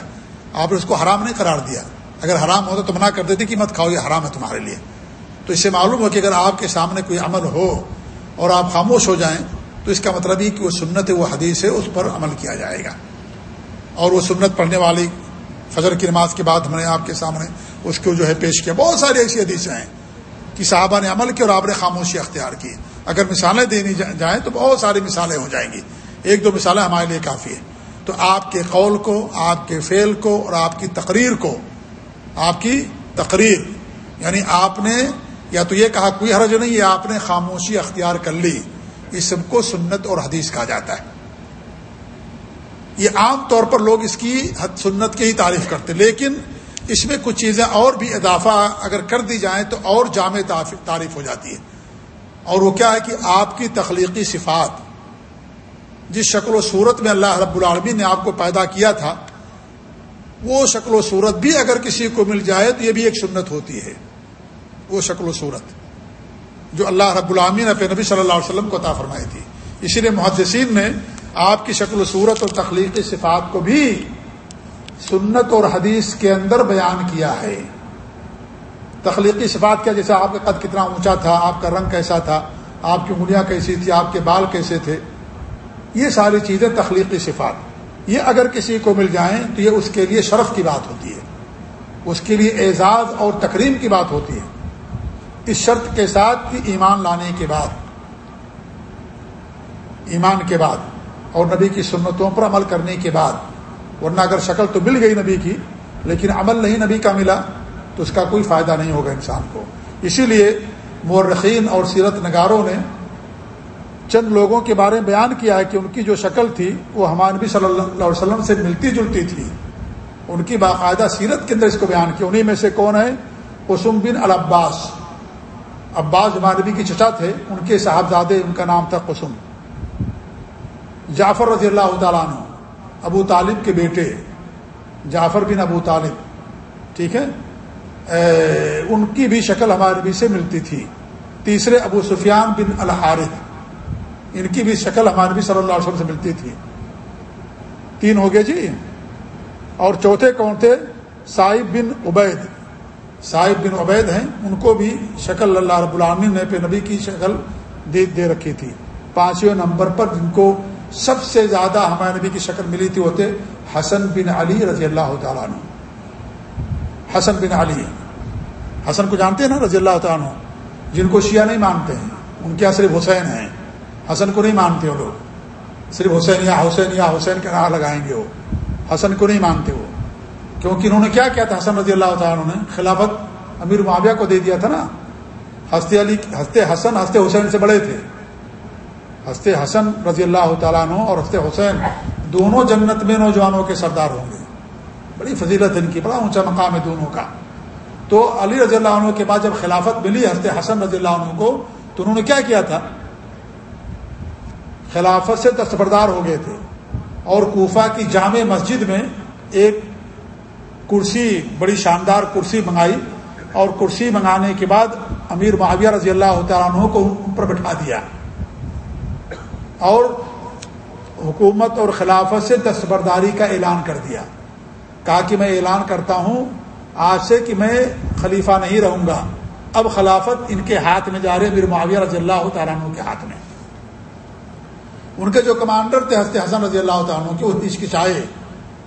آپ نے اس کو حرام نہیں قرار دیا۔ اگر حرام ہوتا تو منع کر دیتے کہ مت کھاؤ، یہ حرام ہے تمہارے لیے۔ تو اس سے معلوم ہو کہ اگر آپ کے سامنے کوئی عمل ہو اور آپ خاموش ہو جائیں، تو اس کا مطلب یہ کہ وہ سنت وہ حدیث ہے، اس پر عمل کیا جائے گا۔ اور وہ سنت پڑھنے والی فجر کی نماز کے بعد ہم نے آپ کے سامنے اس کو جو ہے پیش کیا۔ بہت ساری ایسی حدیثیں ہیں کہ صحابہ نے عمل کی اور آپ نے خاموشی اختیار کی۔ اگر مثالیں دینی جائیں تو بہت ساری مثالیں ہو جائیں گی۔ ایک دو مثالیں ہمارے لیے کافی ہے تو آپ کے قول کو، آپ کے فعل کو اور آپ کی تقریر کو، آپ کی تقریر یعنی آپ نے یا تو یہ کہا کوئی حرج نہیں، یہ آپ نے خاموشی اختیار کر لی۔ اس سب کو سنت اور حدیث کہا جاتا ہے۔ یہ عام طور پر لوگ اس کی سنت کی ہی تعریف کرتے لیکن اس میں کچھ چیزیں اور بھی اضافہ اگر کر دی جائیں تو اور جامع تعریف ہو جاتی ہے۔ اور وہ کیا ہے کہ آپ کی تخلیقی صفات، جس شکل و صورت میں اللہ رب العالمین نے آپ کو پیدا کیا تھا، وہ شکل و صورت بھی اگر کسی کو مل جائے تو یہ بھی ایک سنت ہوتی ہے۔ وہ شکل و صورت جو اللہ رب العامین اپنے نبی صلی اللہ علیہ وسلم کو عطا فرمائی تھی۔ اسی لیے محدثین نے آپ کی شکل و صورت اور تخلیقی صفات کو بھی سنت اور حدیث کے اندر بیان کیا ہے۔ تخلیقی صفات کیا؟ جیسے آپ کا قد کتنا اونچا تھا، آپ کا رنگ کیسا تھا، آپ کی انگلیاں کیسی تھی آپ کے بال کیسے تھے، یہ ساری چیزیں تخلیقی صفات۔ یہ اگر کسی کو مل جائیں تو یہ اس کے لیے شرف کی بات ہوتی ہے۔ اس کے لیے اعزاز اور تقریم کی بات ہوتی ہے۔ اس شرط کے ساتھ کہ ایمان لانے کے بعد، ایمان کے بعد اور نبی کی سنتوں پر عمل کرنے کے بعد، ورنہ اگر شکل تو مل گئی نبی کی، لیکن عمل نہیں نبی کا ملا، تو اس کا کوئی فائدہ نہیں ہوگا انسان کو۔ اسی لیے مورخین اور سیرت نگاروں نے چند لوگوں کے بارے میں بیان کیا ہے کہ ان کی جو شکل تھی، وہ ہمارے نبی صلی اللہ علیہ وسلم سے ملتی جلتی تھی۔ ان کی باقاعدہ سیرت کے اندر اس کو بیان کیا۔ انہیں میں سے کون ہے؟ قسم بن العباس۔ عباس ہمارے نبی کی چچا تھے، ان کے صاحبزادے، ان کا نام تھا قسم۔ جعفر رضی اللہ تعالیٰ عنہ، ابو طالب کے بیٹے، جعفر بن ابو طالب، ٹھیک ہے؟ ان کی بھی شکل ہمارے نبی سے ملتی تھی۔ تیسرے ابو سفیان بن الحارث، ان کی بھی شکل ہمارے نبی صلی اللہ علیہ وسلم سے ملتی تھی۔ تین ہو گئے جی؟ اور چوتھے کون تھے؟ صاحب بن عبید۔ صاحب بن عبید ہیں، ان کو بھی شکل اللہ رب العالمین نے پہ نبی کی شکل دے دے رکھی تھی۔ پانچویں نمبر پر جن کو سب سے زیادہ ہمارے نبی کی شکل ملی تھی ہوتے حسن بن علی رضی اللہ تعالیٰ عنہ۔ حسن بن علی۔ حسن کو جانتے ہیں نا رضی اللہ تعالیٰ عنہ؟ جن کو شیعہ نہیں مانتے ہیں۔ ان کے یہاں صرف حسین ہیں۔ حسن کو نہیں مانتے وہ لوگ۔ صرف حسین یا حسین یا حسین کے نام لگائیں گے وہ۔ حسن کو نہیں مانتے وہ۔ کیونکہ انہوں نے کیا کیا تھا؟ حسن رضی اللہ تعالیٰ نے خلافت امیر معاویہ کو دے دیا تھا نا۔ ہستے علی، ہستے حسن، ہستے حسین سے بڑے تھے۔ ہستے حسن رضی اللہ تعالیٰ عنہ اور ہستے حسین دونوں جنت میں نوجوانوں کے سردار ہوں گے۔ بڑی فضیلت ان کی، بڑا اونچا مقام ہے دونوں کا۔ تو علی رضی اللہ عنہ کے بعد جب خلافت ملی ہستے حسن رضی اللہ عنہ کو، تو انہوں نے کیا کیا تھا؟ خلافت سے دستبردار ہو گئے تھے۔ اور کوفہ کی جامع مسجد میں ایک کرسی، بڑی شاندار کرسی منگائی۔ اور کرسی منگانے کے بعد امیر معاویہ رضی اللہ تعالیٰ عنہ کو ان پر بٹھا دیا۔ اور حکومت اور خلافت سے دستبرداری کا اعلان کر دیا۔ کہا کہ میں اعلان کرتا ہوں آج سے کہ میں خلیفہ نہیں رہوں گا۔ اب خلافت ان کے ہاتھ میں جا رہے امیر معاویہ رضی اللہ تعالیٰ عنہ کے ہاتھ میں۔ ان کے جو کمانڈر تھے ہنستے حسن رضی اللہ تعالیٰ عنہ کی اس کی چاہے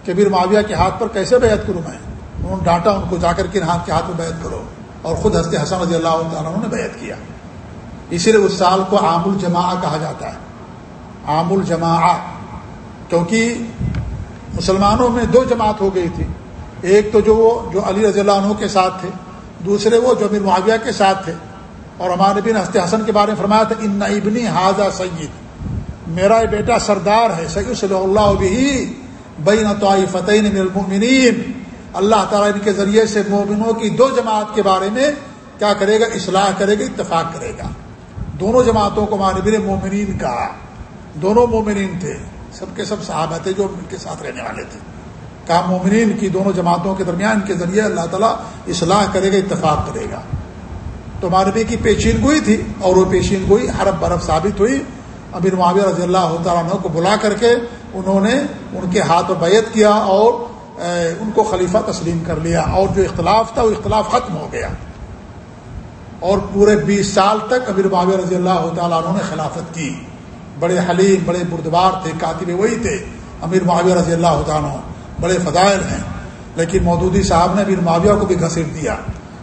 کہ امیر معاویہ کے ہاتھ پر کیسے بیعت کروں میں؟ انہوں نے ڈانٹا، ان کو جا کر کے ہاتھ کے ہاتھ میں بیعت کرو۔ اور خود ہنستے حسن رضی اللہ تعالیٰ عنہ نے بیعت کیا۔ اسی لیے اس سال کو عام الجماع کہا جاتا ہے۔ عام الجماع کیونکہ مسلمانوں میں دو جماعت ہو گئی تھی۔ ایک تو جو وہ، جو علی رضی اللہ عنہ کے ساتھ تھے، دوسرے وہ جو امیر معاویہ کے ساتھ تھے۔ اور ہمارے بن ہست حسن کے بارے میں فرمایا تھا، ان ابنی حاضہ سید، میرا بیٹا سردار ہے، سید صلی اللہ بھی بین فتح المؤمنین۔ اللہ تعالیٰ ان کے ذریعے سے مومنوں کی دو جماعت کے بارے میں کیا کرے گا؟ اصلاح کرے گا، اتفاق کرے گا۔ دونوں جماعتوں کو ہمارے بن مومنین کہا۔ دونوں مومنین تھے، سب کے سب صحابہ تھے جو ان کے ساتھ رہنے والے تھے۔ کہا مومنین کی دونوں جماعتوں کے درمیان کے ذریعے اللہ تعالیٰ اصلاح کرے گا، اتفاق کرے گا۔ تو مانوی کی پیشین گوئی تھی اور وہ پیشین گوئی حرف برف ثابت ہوئی۔ امیر معاویہ رضی اللہ تعالیٰ عنہ کو بلا کر کے انہوں نے ان کے ہاتھ و بیت کیا اور ان کو خلیفہ تسلیم کر لیا اور جو اختلاف تھا، وہ اختلاف ختم ہو گیا۔ اور پورے بیس سال تک امیر معاویہ رضی اللہ تعالیٰ عنہ نے خلافت کی۔ بڑے حلیم، بڑے بردوار تھے، کاتب وہی تھے، امیر معاویہ رضی اللہ عنہ، بڑے فضائل ہیں۔ لیکن مودودی صاحب نے امیر معاویہ کو بھی گھسیٹ دیا۔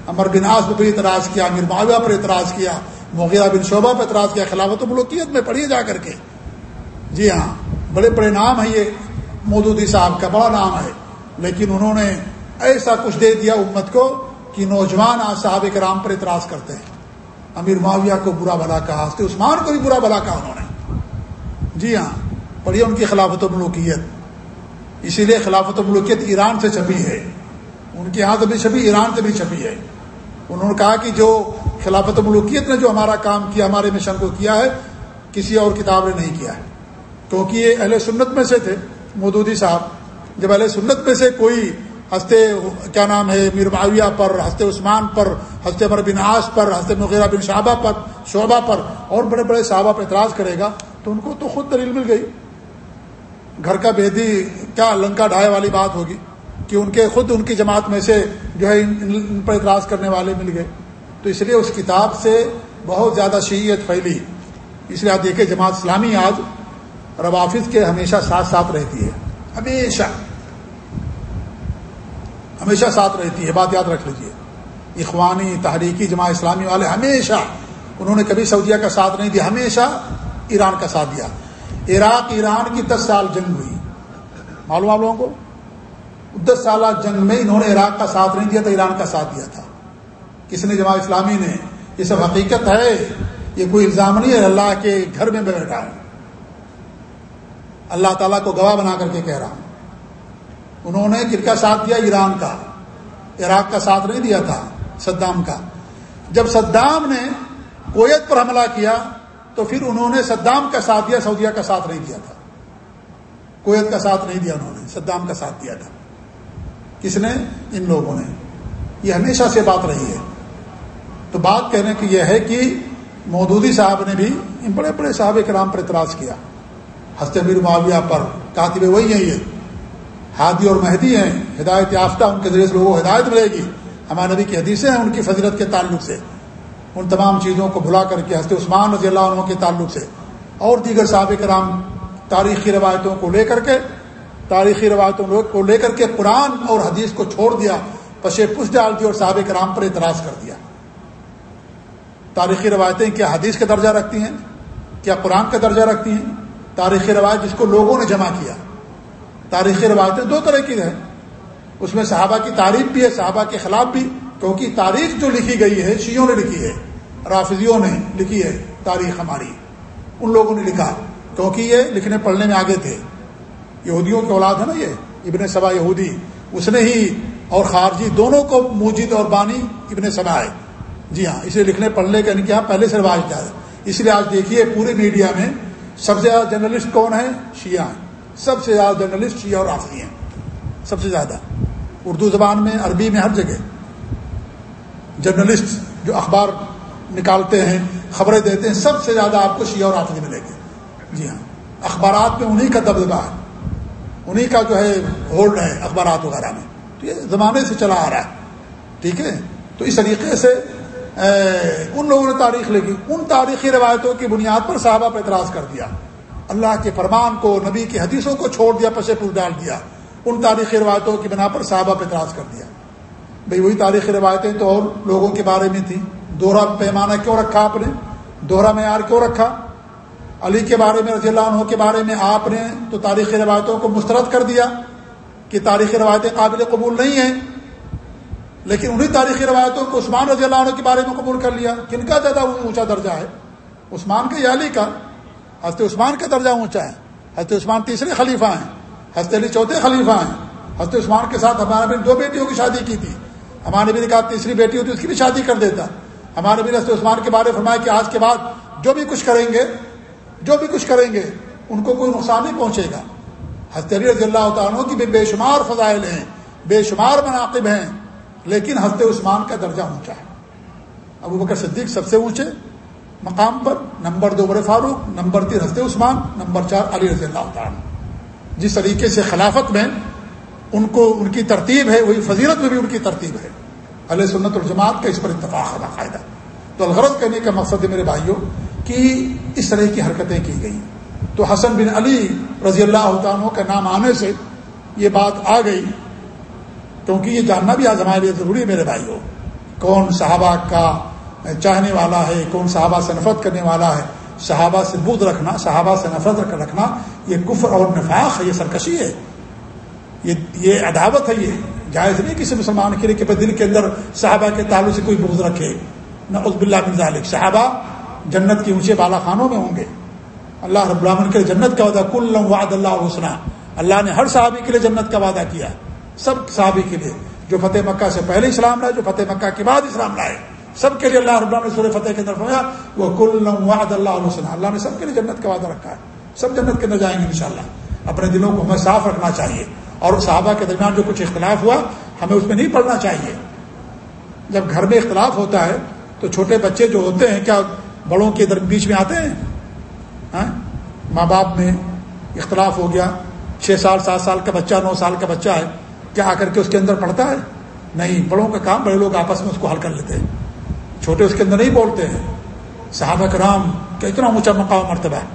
امر بن آس پہ اعتراض کیا، امیر معاویہ پر اعتراض کیا، مغیرہ بن شعبہ پہ اعتراض کیا، خلافت و ملوکیت میں پڑھیے جا کر کے۔ جی ہاں بڑے بڑے نام ہیں یہ، مودودی صاحب کا بڑا نام ہے۔ لیکن انہوں نے ایسا کچھ دے دیا امت کو کہ نوجوان آج صاحب کرام پر اعتراض کرتے ہیں۔ امیر معاویہ کو برا بھلا کہا عثمان کو بھی برا بھلا کہا انہوں نے۔ جی ہاں پڑھیے ان کی خلافت و ملوکیت اسی لیے خلافت و ملوکیت ایران سے چھپی ہے۔ ان کے یہاں سے بھی چھپی، ایران سے بھی چھپی ہے۔ انہوں نے کہا کہ جو خلافت و ملوکیت نے جو ہمارا کام کیا، ہمارے مشن کو کیا ہے، کسی اور کتاب نے نہیں کیا ہے۔ کیونکہ یہ اہل سنت میں سے تھے، مودودی صاحب۔ جب اہل سنت میں سے کوئی ہنستے، کیا نام ہے، میر معاویہ پر، ہنستے عثمان پر، ہنستے امر بن آس پر، ہنستے مغیرہ بن شعبہ پر شعبہ پر، اور بڑے بڑے صحابہ پر اعتراض کرے گا تو ان کو تو خود دلیل مل گئی۔ گھر کا بیدی، کیا لنکا ڈھائے والی بات ہوگی کہ ان کے خود ان کی جماعت میں سے جو ہے ان پر اعتراض کرنے والے مل گئے۔ تو اس لیے اس کتاب سے بہت زیادہ شیعت پھیلی۔ اس لیے آپ دیکھیں جماعت اسلامی آج روافظ کے ہمیشہ ساتھ ساتھ رہتی ہے۔ ہمیشہ۔ ہمیشہ ساتھ رہتی ہے۔ بات یاد رکھ لیجیے اخوانی، تحریکی جماعت اسلامی والے ہمیشہ، انہوں نے کبھی سعودیہ کا ساتھ نہیں دیا۔ ہمیشہ ایران کا ساتھ دیا۔ عراق، ایران کی دس سال جنگ ہوئی۔ معلوم آپ لوگوں کو؟ دس سالہ جنگ میں انہوں نے عراق کا ساتھ نہیں دیا تھا، ایران کا ساتھ دیا تھا۔ کس نے جماعت اسلامی نے؟ یہ سب حقیقت ہے۔ یہ کوئی الزام نہیں ہے اللہ کے گھر میں بیٹھا ہوں اللہ تعالیٰ کو گواہ بنا کر کے کہہ رہا ہوں۔ انہوں نے کن کا ساتھ دیا؟ ایران کا۔ عراق کا ساتھ نہیں دیا تھا، صدام کا۔ جب صدام نے کویت پر حملہ کیا تو پھر انہوں نے صدام کا ساتھ دیا، سعودیہ کا ساتھ نہیں دیا تھا۔ کویت کا ساتھ نہیں دیا انہوں نے، صدام کا ساتھ دیا تھا۔ کس نے؟ ان لوگوں نے۔ یہ ہمیشہ سے بات رہی ہے۔ تو بات کہنے کی یہ ہے کہ مودودی صاحب نے بھی ان بڑے بڑے صاحب کرام پر اعتراض کیا۔ ہست امیر معاویہ پر کاتب وہی ہیں یہ۔ ہادی اور مہدی ہیں۔ ہدایت یافتہ، ان کے ذریعے سے لوگوں کو ہدایت ملے گی۔ ہمارے نبی کی حدیثیں ہیں ان کی فضیلت کے تعلق سے۔ ان تمام چیزوں کو بھلا کر کے ہست عثمان رضی اللہ عنہ کے تعلق سے اور دیگر صحابہ کرام تاریخی روایتوں کو لے کر کے تاریخی روایتوں کو لے کر کے قرآن اور حدیث کو چھوڑ دیا، پشے پش ڈال دی اور صحابہ کرام پر اعتراض کر دیا۔ تاریخی روایتیں کیا حدیث کا درجہ رکھتی ہیں؟ کیا قرآن کا درجہ رکھتی ہیں؟ تاریخی روایت جس کو لوگوں نے جمع کیا۔ تاریخی روایتیں دو طرح کی ہیں۔ اس میں صحابہ کی تعریف بھی ہے، صحابہ کے خلاف بھی کیونکہ تاریخ جو لکھی گئی ہے شیوں نے لکھی ہے، رافضیوں نے لکھی ہے تاریخ ہماری۔ ان لوگوں نے لکھا، کیونکہ یہ لکھنے پڑھنے میں آگے تھے۔ یہودیوں کی اولاد ہے نا یہ، ابن سبا یہودی۔ اس نے ہی اور خارجی دونوں کو موجود اور بانی ابن سبا ہے۔ جی ہاں اسے لکھنے پڑھنے کا یعنی پہلے سے رواج جائے اس لیے آج دیکھیے پورے میڈیا میں سب سے زیادہ جرنلسٹ کون ہے شیعہ ہیں۔ سب سے زیادہ جرنلسٹ شیعہ اور آفری ہیں۔ سب سے زیادہ۔ اردو زبان میں، عربی میں، ہر جگہ۔ جرنلسٹ جو اخبار نکالتے ہیں، خبریں دیتے ہیں، سب سے زیادہ آپ کو شیعہ اور آفری ملے گی۔ جی ہاں۔ اخبارات میں انہی کا دبدبہ ہے۔ انہی کا جو ہے ہولڈ ہے اخبارات وغیرہ میں۔ تو یہ زمانے سے چلا آ رہا ہے۔ ٹھیک ہے؟ تو اس طریقے سے ان لوگوں نے تاریخ لکھی۔ ان تاریخی روایتوں کی بنیاد پر صحابہ پہ اعتراض کر دیا۔ اللہ کے فرمان کو، نبی کی حدیثوں کو چھوڑ دیا پشے پور ڈال دیا۔ ان تاریخی روایتوں کی بنا پر صحابہ پہ اعتراض کر دیا۔ بھئی وہی تاریخی روایتیں تو اور لوگوں کے بارے میں تھیں دوہرا پیمانہ کیوں رکھا آپ نے؟ دوہرا معیار کیوں رکھا؟ علی کے بارے میں رضی اللہ عنہ کے بارے میں آپ نے تو تاریخی روایتوں کو مسترد کر دیا کہ تاریخی روایتیں قابل قبول نہیں ہیں، لیکن انہیں تاریخی روایتوں کو عثمان رضی اللہ عنہ کے بارے میں قبول کر لیا۔ کن کا زیادہ اونچا درجہ ہے؟ عثمان کے یا علی کا؟ حضرت عثمان کا درجہ اونچا ہے۔ حضرت عثمان تیسرے خلیفہ ہیں۔ حضرت علی چوتھے خلیفہ ہیں۔ حضرت عثمان کے ساتھ ہمارے بھی دو بیٹیوں کی شادی کی تھی۔ ہمارے بھی نے کہا تیسری بیٹی ہوتی اس کی بھی شادی کر دیتا۔ ہمارے بھی حضرت عثمان کے بارے فرمایا کہ آج کے بعد جو بھی کچھ کریں گے، جو بھی کچھ کریں گے، ان کو کوئی نقصان نہیں پہنچے گا۔ حضرت علی رضی اللہ تعالیٰ کی بھی بے شمار فضائل ہیں، بے شمار مناقب ہیں، لیکن حضرت عثمان کا درجہ اونچا ہے۔ ابو بکر صدیق سب سے اونچے مقام پر، نمبر دو بڑے فاروق، نمبر تین حضرت عثمان، نمبر چار علی رضی اللہ تعالیٰ جس طریقے سے خلافت میں ان کو ان کی ترتیب ہے، وہی فضیلت میں بھی ان کی ترتیب ہے۔ علیہ سنت الجماعت کا اس پر اتفاق ہے باقاعدہ تو الغرض کہنے کا مقصد ہے میرے بھائیوں کہ اس طرح کی حرکتیں کی گئیں۔ تو حسن بن علی رضی اللہ عنہ کا نام آنے سے یہ بات آ گئی۔ کیونکہ یہ جاننا بھی آج ہمارے لیے ضروری ہے میرے بھائی ہو کون صحابہ کا چاہنے والا ہے، کون صحابہ سے نفرت کرنے والا ہے۔ صحابہ سے بدھ رکھنا، صحابہ سے نفرت رکھنا، یہ کفر اور نفاق ہے یہ سرکشی ہے۔ یہ یہ عداوت ہے یہ، جائز نہیں کسی مسلمان کے لیے کہ دل کے اندر صحابہ کے تعلق سے کوئی بغض رکھے۔ نہ عزب اللہ بن ذالک۔ صحابہ جنت کے اونچے بالا خانوں میں ہوں گے۔ اللہ رب العالمین کے جنت کا وعدہ کل وعد اللہ حسنا اللہ نے ہر صحابی کے لیے جنت کا وعدہ کیا۔ سب صحابی کے لیے۔ جو فتح مکہ سے پہلے اسلام لائے، جو فتح مکہ کے بعد اسلام لائے۔ سب کے لیے اللہ رب نے سورہ فتح کے اندر فرمایا، وہ کل وعد اللہ علیہ اللہ نے سب کے لیے جنت کا وعدہ رکھا ہے۔ سب جنت کے اندر جائیں گے انشاءاللہ۔ اپنے دلوں کو ہمیں صاف رکھنا چاہیے۔ اور صحابہ کے درمیان جو کچھ اختلاف ہوا، ہمیں اس میں نہیں پڑھنا چاہیے۔ جب گھر میں اختلاف ہوتا ہے، تو چھوٹے بچے جو ہوتے ہیں، کیا بڑوں کے بیچ میں آتے ہیں؟ ہاں؟ ماں باپ میں اختلاف ہو گیا۔ چھ سال، سات سال کا بچہ، نو سال کا بچہ ہے، کیا آ کر کے اس کے اندر پڑتا ہے؟ نہیں۔ بڑوں کا کام، بڑے لوگ آپس میں اس کو حل کر لیتے ہیں۔ چھوٹے اس کے اندر نہیں بولتے ہیں۔ صحابہ کرام کا اتنا اونچا مقام مرتبہ ہے۔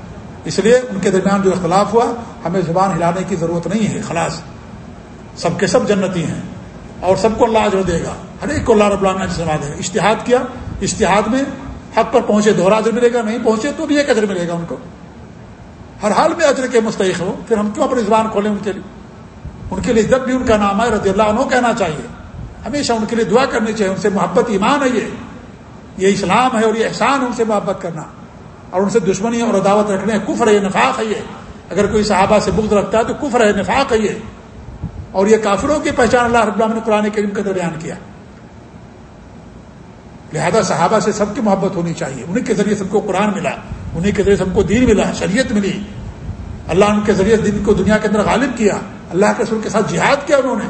اس لیے ان کے درمیان جو اختلاف ہوا، ہمیں زبان ہلانے کی ضرورت نہیں ہے، خلاص۔ سب کے سب جنتی ہیں اور سب کو اللہ جو دے گا۔ ہر ایک کو اللہ رب اللہ نے دے گا۔ اشتہاد کیا؟ اشتہاد میں حق پر پہنچے دوہرا اجر ملے گا، نہیں پہنچے تو بھی ایک اجر ملے گا ان کو۔ ہر حال میں اجر کے مستحق ہو، پھر ہم کیوں اپنی زبان کھولیں ان کے لیے؟ ان کے لیے جب بھی ان کا نام ہے، رضی اللہ عنہ کہنا چاہیے۔ ہمیشہ ان کے لیے دعا کرنی چاہیے، ان سے محبت ایمان ہے یہ۔ یہ اسلام ہے اور یہ احسان ان سے محبت کرنا۔ اور ان سے دشمنی اور عداوت رکھنے، کفر ہے نفاق ہے یہ۔ اگر کوئی صحابہ سے بغض رکھتا ہے تو کفر ہے، نفاق ہے یہ۔ اور یہ کافروں کی پہچان اللہ رب نے قرآن کریم کا بیان کیا۔ لہذا صحابہ سے سب کی محبت ہونی چاہیے۔ انہیں کے ذریعے سب کو قرآن ملا۔ انہیں کے ذریعے سب کو دین ملا، شریعت ملی۔ اللہ ان کے ذریعے دین کو دنیا کے اندر غالب کیا۔ اللہ کے رسول کے ساتھ جہاد کیا انہوں نے۔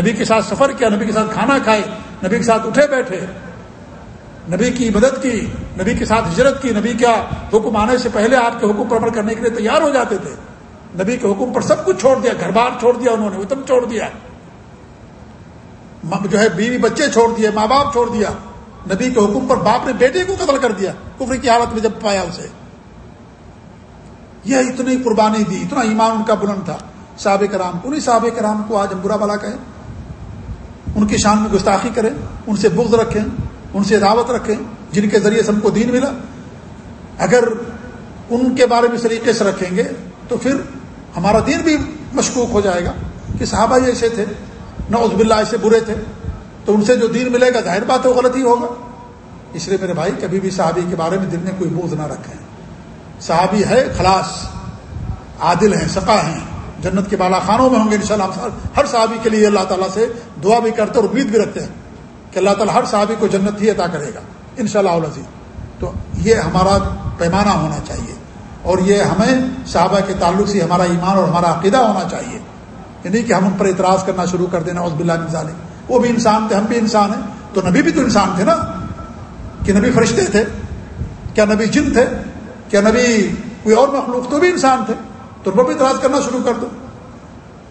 نبی کے ساتھ سفر کیا، نبی کے ساتھ کھانا کھائے، نبی کے ساتھ اٹھے بیٹھے۔ نبی کی مدد کی، نبی کے ساتھ ہجرت کی، نبی کا حکم آنے سے پہلے آپ کے حکم پر عمل کرنے کے لیے تیار ہو جاتے تھے۔ نبی کے حکم پر سب کچھ چھوڑ دیا، گھر بار چھوڑ دیا انہوں نے، اتم چھوڑ دیا۔ جو ہے، بیوی بچے چھوڑ دیے، ماں باپ چھوڑ دیا۔ نبی کے حکم پر باپ نے بیٹے کو قتل کر دیا، کفر کی حالت میں جب پایا اسے۔ یہ اتنی قربانی دی، اتنا ایمان ان کا بلند تھا۔ صحاب کرام کو انہیں صحاب کرام کو آج ہم برا بلا کہیں۔ ان کی شان میں گستاخی کریں، ان سے بغض رکھیں، ان سے دعوت رکھیں، جن کے ذریعے سے ہم کو دین ملا۔ اگر ان کے بارے میں طریقے سے رکھیں گے، تو پھر ہمارا دین بھی مشکوک ہو جائے گا کہ صحابہ ایسے تھے، نہ عزب اللہ ایسے برے تھے، تو ان سے جو دین ملے گا ظاہر بات ہے، وہ غلط ہی ہوگا۔ اس لیے میرے بھائی، کبھی بھی صحابی کے بارے میں دل میں کوئی بوجھ نہ رکھیں۔ صحابی ہے، خلاص، عادل ہیں سقا ہیں، جنت کے بالا خانوں میں ہوں گے انشاءاللہ۔ ہر صحابی کے لیے اللہ تعالیٰ سے دعا بھی کرتے اور امید بھی رکھتے ہیں کہ اللہ تعالیٰ ہر صحابی کو جنت ہی عطا کرے گا ان شاء اللہ تو یہ ہمارا پیمانہ ہونا چاہیے۔ اور یہ ہمیں صحابہ کے تعلق سے ہمارا ایمان اور ہمارا عقیدہ ہونا چاہیے۔ یہ نہیں کہ ہم ان پر اعتراض کرنا شروع کر دینا عزب اللہ نظال وہ بھی انسان تھے، ہم بھی انسان ہیں۔ تو نبی بھی تو انسان تھے نا۔ کہ نبی فرشتے تھے، کیا نبی جن تھے، کیا نبی کوئی اور مخلوق تو بھی انسان تھے۔ تو ان پر بھی اعتراض کرنا شروع کر دو۔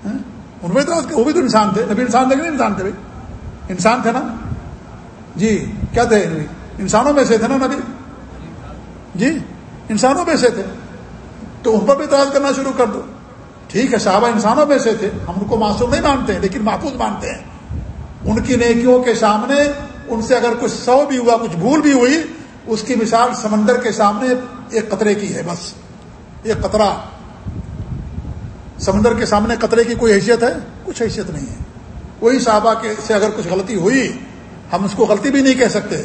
ہاں؟ ان پر اعتراض وہ بھی تو انسان تھے۔ نبی انسان تھے کہ نہیں انسان تھے بھائی؟ انسان تھے نا؟ جی کیا تھے نبی؟ انسانوں میں سے تھے نا نبی؟ جی انسانوں میں سے تھے۔ تو ان پر بھی اعتراض کرنا شروع کر دو۔ ٹھیک ہے، صحابہ انسانوں میں سے تھے۔ ہم ان کو معصوم نہیں مانتے ہیں، لیکن محفوظ مانتے ہیں۔ ان کی نیکیوں کے سامنے ان سے اگر کچھ سو بھی ہوا، کچھ بھول بھی ہوئی، اس کی مثال سمندر کے سامنے ایک قطرے کی ہے بس۔ ایک قطرہ۔ سمندر کے سامنے قطرے کی کوئی حیثیت ہے؟ کچھ حیثیت نہیں ہے۔ وہی صحابہ کے سے اگر کچھ غلطی ہوئی، ہم اس کو غلطی بھی نہیں کہہ سکتے۔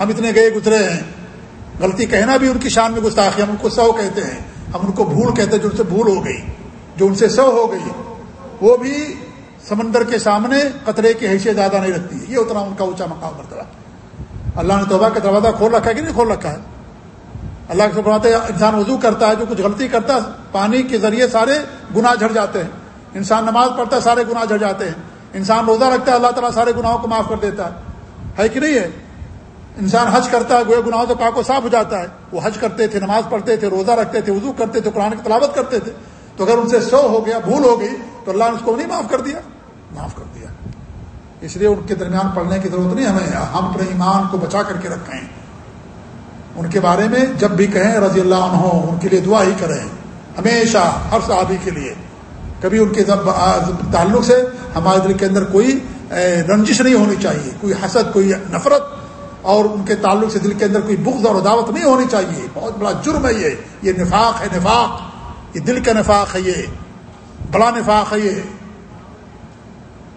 ہم اتنے گئے گزرے ہیں۔ غلطی کہنا بھی ان کی شان میں گستاخی ہم ان کو سو کہتے ہیں۔ ہم ان کو بھول کہتے ہیں جو ان سے بھول ہو گئی، جو ان سے سو ہو گئی۔ وہ بھی سمندر کے سامنے قطرے کی حیثیت زیادہ نہیں رکھتی۔ یہ اتنا ان کا اونچا مقام مرتبہ۔ اللہ نے توبہ کا دروازہ کھول رکھا ہے کہ نہیں کھول رکھا ہے؟ اللہ کے فرماتے انسان وضو کرتا ہے جو کچھ غلطی کرتا ہے پانی کے ذریعے سارے گناہ جھڑ جاتے ہیں۔ انسان نماز پڑھتا ہے، سارے گناہ جھڑ جاتے ہیں۔ انسان روزہ رکھتا ہے، اللہ تعالیٰ سارے گناہوں کو معاف کر دیتا ہے۔ ہے کہ نہیں ہے؟ انسان حج کرتا ہے گوئے گناہوں سے پاک و صاف ہو جاتا ہے۔ وہ حج کرتے تھے، نماز پڑھتے تھے، روزہ رکھتے تھے، وضو کرتے تھے، قرآن کی تلاوت کرتے تھے۔ تو اگر ان سے سو ہو گیا، بھول ہو گئی، تو اللہ نے اس کو نہیں معاف کر دیا۔ معاف کر دیا۔ اس لیے ان کے درمیان پڑھنے کی ضرورت نہیں، ہمیں ہم اپنے ایمان کو بچا کر کے رکھیں۔ ان کے بارے میں جب بھی کہیں رضی اللہ عنہ، ان کے لیے دعا ہی کریں۔ ہمیشہ، ہر صحابی کے لیے۔ کبھی ان کے تعلق سے ہمارے دل کے اندر کوئی رنجش نہیں ہونی چاہیے، کوئی حسد، کوئی نفرت۔ اور ان کے تعلق سے دل کے اندر کوئی بغض اور دعوت نہیں ہونی چاہیے۔ بہت بڑا جرم ہے یہ۔ یہ نفاق ہے، نفاق۔ یہ دل کا نفاق ہے یہ۔ بڑا نفاق ہے یہ۔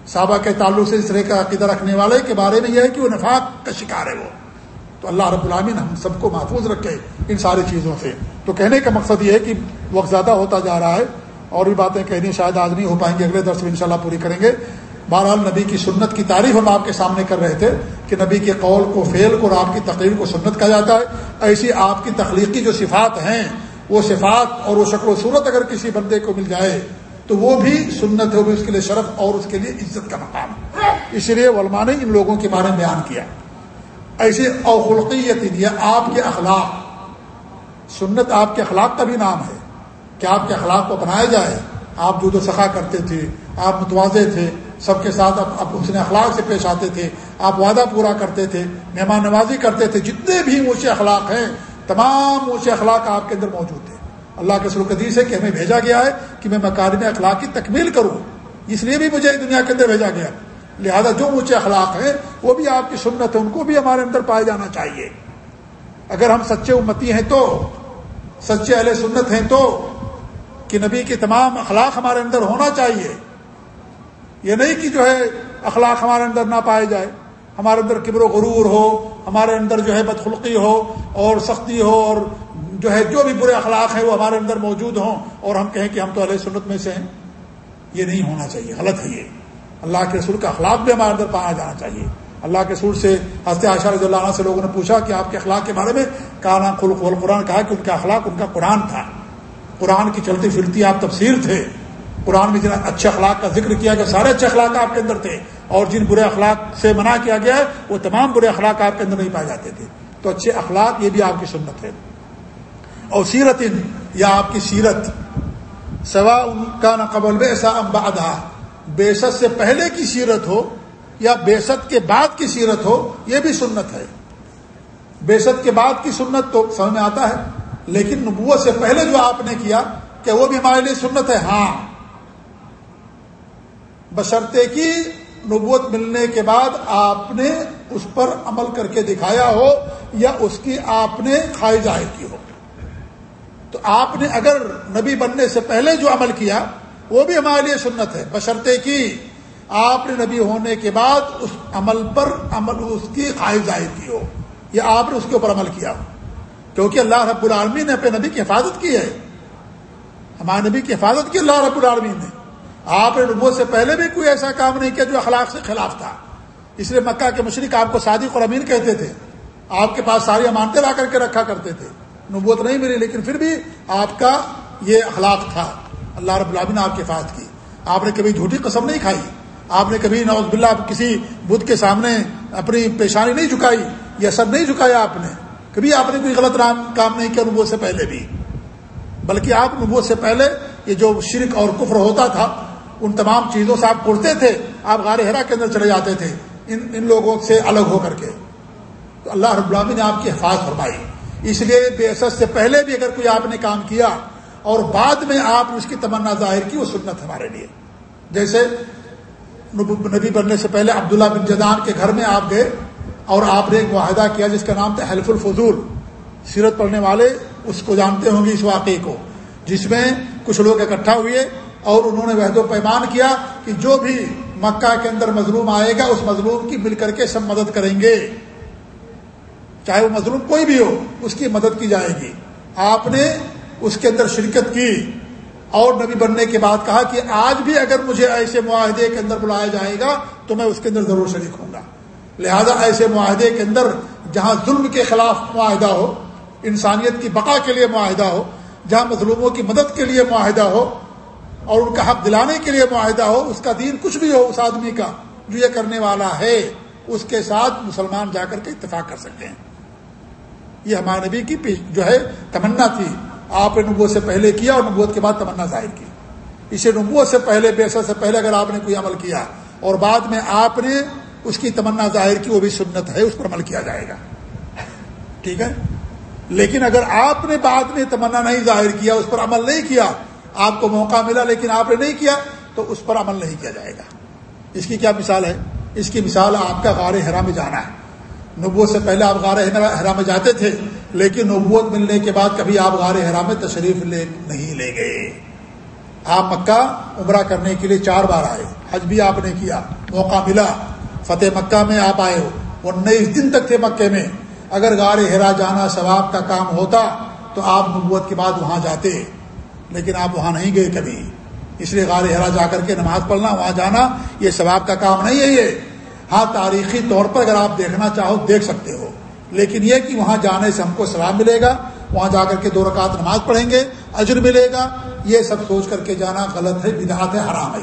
صحابہ کے تعلق سے اس طرح کا عقیدہ رکھنے والے کے بارے میں یہ ہے کہ وہ نفاق کا شکار ہے وہ۔ تو اللہ رب العامن ہم سب کو محفوظ رکھے ان ساری چیزوں سے۔ تو کہنے کا مقصد یہ ہے کہ وقت زیادہ ہوتا جا رہا ہے اور بھی باتیں کہنی شاید آج نہیں ہو پائیں گے اگلے درس میں انشاءاللہ پوری کریں گے۔ بہرحال نبی کی سنت کی تعریف ہم آپ کے سامنے کر رہے تھے کہ نبی کے قول کو فیل کو اور آپ کی تقریر کو سنت کہا جاتا ہے۔ ایسی آپ کی تخلیقی جو صفات ہیں، وہ صفات اور وہ شکل و صورت اگر کسی بندے کو مل جائے، تو وہ بھی سنت ہے، وہ بھی اس کے لیے شرف اور اس کے لیے عزت کا مقام۔ اس لیے علماء نے ان لوگوں کے بارے میں بیان کیا۔ ایسے اوخلقیت یہ آپ کے اخلاق۔ سنت آپ کے اخلاق کا بھی نام ہے کہ آپ کے اخلاق کو اپنایا جائے۔ آپ جو سخا کرتے تھے، آپ متوازے تھے۔ سب کے ساتھ اب اس نے اخلاق سے پیش آتے تھے، آپ وعدہ پورا کرتے تھے، مہمان نوازی کرتے تھے، جتنے بھی اونچے اخلاق ہیں، تمام اونچے اخلاق آپ کے اندر موجود تھے۔ اللہ کے سلوک حدیث ہے کہ ہمیں بھیجا گیا ہے کہ میں مکارم اخلاق کی تکمیل کروں۔ اس لیے بھی مجھے دنیا کے اندر بھیجا گیا لہذا جو اونچے اخلاق ہیں، وہ بھی آپ کی سنت ہے ان کو بھی ہمارے اندر پائے جانا چاہیے۔ اگر ہم سچے امتی ہیں تو، سچے اہل سنت ہیں تو، کہ نبی کے تمام اخلاق ہمارے اندر ہونا چاہیے۔ یہ نہیں کہ جو ہے اخلاق ہمارے اندر نہ پائے جائے، ہمارے اندر کبر و غرور ہو، ہمارے اندر جو ہے بدخلقی ہو اور سختی ہو اور جو ہے جو بھی برے اخلاق ہیں وہ ہمارے اندر موجود ہوں اور ہم کہیں کہ ہم تو علیہ سنت میں سے ہیں، یہ نہیں ہونا چاہیے، غلط ہے یہ۔ اللہ کے رسول کا اخلاق بھی ہمارے اندر پایا جانا چاہیے۔ اللہ کے سور سے ہنستے عاشا رضی اللہ عنہ سے لوگوں نے پوچھا کہ آپ کے اخلاق کے بارے میں کہا خلق قرآن کہا کہ ان کا اخلاق ان کا قرآن تھا۔ قرآن کی چلتی پھرتی آپ تفسیر تھے۔ قرآن میں جنہیں اچھے اخلاق کا ذکر کیا کہ سارے اچھے اخلاق آپ کے اندر تھے، اور جن برے اخلاق سے منع کیا گیا ہے، وہ تمام برے اخلاق آپ کے اندر نہیں پائے جاتے تھے۔ تو اچھے اخلاق یہ بھی آپ کی سنت ہے۔ اور سیرت یا آپ کی سیرت سوا ان کا نہ قبل ایسا امبادہ بیست سے پہلے کی سیرت ہو، یا بیست کے بعد کی سیرت ہو، یہ بھی سنت ہے۔ بیست کے بعد کی سنت تو سمجھ میں آتا ہے، لیکن نبوت سے پہلے جو آپ نے کیا کہ وہ بھی ہمارے لیے سنت ہے؟ ہاں۔ بشرطے کی نبوت ملنے کے بعد آپ نے اس پر عمل کر کے دکھایا ہو یا اس کی آپ نے کھائی ظاہر کی ہو۔ تو آپ نے اگر نبی بننے سے پہلے جو عمل کیا، وہ بھی ہمارے لیے سنت ہے۔ بشرطے کی آپ نے نبی ہونے کے بعد اس عمل پر عمل اس کی خواہش ظاہر کی ہو یا آپ نے اس کے اوپر عمل کیا ہو۔ کیونکہ اللہ رب العالمین نے اپنے نبی کی حفاظت کی ہے۔ ہمارے نبی کی حفاظت کی اللہ رب العالمین نے۔ آپ نے نبوت سے پہلے بھی کوئی ایسا کام نہیں کیا جو اخلاق سے خلاف تھا۔ اس لیے مکہ کے مشرق آپ کو صادق اور امین کہتے تھے۔ آپ کے پاس ساری امانتیں لا کر کے رکھا کرتے تھے۔ نبوت نہیں ملی، لیکن پھر بھی آپ کا یہ اخلاق تھا۔ اللہ رب العالمین نے آپ کی حفاظت کی۔ آپ نے کبھی جھوٹی قسم نہیں کھائی۔ آپ نے کبھی نوز باللہ کسی بدھ کے سامنے اپنی پیشانی نہیں جھکائی، یا سر نہیں جھکایا آپ نے۔ کبھی آپ نے کوئی غلط کام نہیں کیا نبوت سے پہلے بھی۔ بلکہ آپ نبوت سے پہلے یہ جو شرک اور کفر ہوتا تھا ان تمام چیزوں سے آپ اڑتے تھے، آپ غار ہرا کے اندر چلے جاتے تھے، ان ان لوگوں سے الگ ہو کر کے۔ تو اللہ رب العامی نے آپ کی حفاظت فرمائی۔ اس لیے بے سے پہلے بھی اگر کوئی آپ نے کام کیا اور بعد میں آپ نے اس کی تمنا ظاہر کی، وہ سنت ہمارے لیے۔ جیسے نبی بننے سے پہلے عبداللہ بن جدان کے گھر میں آپ گئے اور آپ نے ایک معاہدہ کیا جس کا نام تھا حلف الفضول۔ سیرت پڑھنے والے اس کو جانتے ہوں گے اس واقعے کو، جس میں کچھ لوگ اکٹھا ہوئے اور انہوں نے وحد و پیمان کیا کہ جو بھی مکہ کے اندر مظلوم آئے گا، اس مظلوم کی مل کر کے سب مدد کریں گے۔ چاہے وہ مظلوم کوئی بھی ہو، اس کی مدد کی جائے گی۔ آپ نے اس کے اندر شرکت کی۔ اور نبی بننے کے بعد کہا کہ آج بھی اگر مجھے ایسے معاہدے کے اندر بلایا جائے گا، تو میں اس کے اندر ضرور شریک ہوں گا۔ لہذا ایسے معاہدے کے اندر جہاں ظلم کے خلاف معاہدہ ہو، انسانیت کی بقا کے لیے معاہدہ ہو، جہاں مظلوموں کی مدد کے لیے معاہدہ ہو اور ان کا حق دلانے کے لیے معاہدہ ہو، اس کا دین کچھ بھی ہو، اس آدمی کا جو یہ کرنے والا ہے، اس کے ساتھ مسلمان جا کر کے اتفاق کر سکتے ہیں۔ یہ ہمارے نبی کی جو ہے، تمنا تھی۔ آپ نے نبوت سے پہلے کیا اور نبوت کے بعد تمنا ظاہر کی۔ اسے نبوت سے پہلے بیسر سے پہلے اگر آپ نے کوئی عمل کیا اور بعد میں آپ نے اس کی تمنا ظاہر کی، وہ بھی سنت ہے، اس پر عمل کیا جائے گا۔ ٹھیک ہے؟ لیکن اگر آپ نے بعد میں تمنا نہیں ظاہر کیا، اس پر عمل نہیں کیا آپ کو موقع ملا لیکن آپ نے نہیں کیا، تو اس پر عمل نہیں کیا جائے گا۔ اس کی کیا مثال ہے؟ اس کی مثال آپ کا غار حرا میں جانا ہے۔ نبوت سے پہلے آپ غار حرا میں جاتے تھے، لیکن نبوت ملنے کے بعد کبھی آپ غار حرا میں تشریف لے نہیں لے گئے۔ آپ مکہ عمرہ کرنے کے لیے چار بار آئے۔ حج بھی آپ نے کیا، موقع ملا۔ فتح مکہ میں آپ آئے ہو۔ انیس دن تک تھے مکے میں۔ اگر غار ہرا جانا ثواب کا کام ہوتا تو آپ نبوت کے بعد وہاں جاتے۔ لیکن آپ وہاں نہیں گئے کبھی۔ اس لیے غار ہرا جا کر کے نماز پڑھنا، وہاں جانا، یہ ثواب کا کام نہیں ہے یہ۔ ہاں تاریخی طور پر اگر آپ دیکھنا چاہو، دیکھ سکتے ہو۔ لیکن یہ کہ وہاں جانے سے ہم کو ثواب ملے گا، وہاں جا کر کے دو رکعت نماز پڑھیں گے، اجر ملے گا، یہ سب سوچ کر کے جانا غلط ہے، بدعت ہے، حرام ہے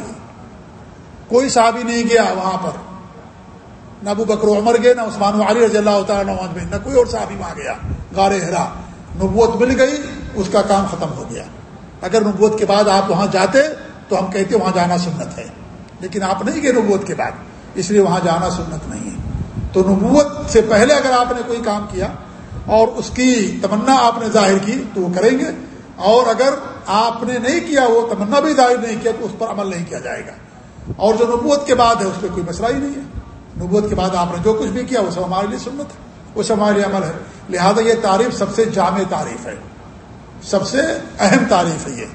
کوئی صحابی نہیں گیا وہاں پر۔ نہ ابو بکر عمر گئے، نہ عثمان علی رضی اللہ تعالیٰ نہ کوئی اور صحابی وہاں گیا۔ غار ہرا نبوت مل گئی، اس کا کام ختم ہو گیا۔ اگر نبوت کے بعد آپ وہاں جاتے تو ہم کہتے وہاں جانا سنت ہے۔ لیکن آپ نہیں گئے نبوت کے بعد، اس لیے وہاں جانا سنت نہیں ہے۔ تو نبوت سے پہلے اگر آپ نے کوئی کام کیا اور اس کی تمنا آپ نے ظاہر کی تو وہ کریں گے۔ اور اگر آپ نے نہیں کیا، وہ تمنا بھی ظاہر نہیں کیا تو اس پر عمل نہیں کیا جائے گا۔ اور جو نبوت کے بعد ہے، اس پہ کوئی مسئلہ ہی نہیں ہے۔ نبوت کے بعد آپ نے جو کچھ بھی کیا، وہ سب ہمارے لیے سنت ہے۔ وہ سب ہمارے لیے عمل ہے۔ لہذا یہ تعریف سب سے جامع تعریف ہے۔ سب سے اہم تعریف ہے یہ۔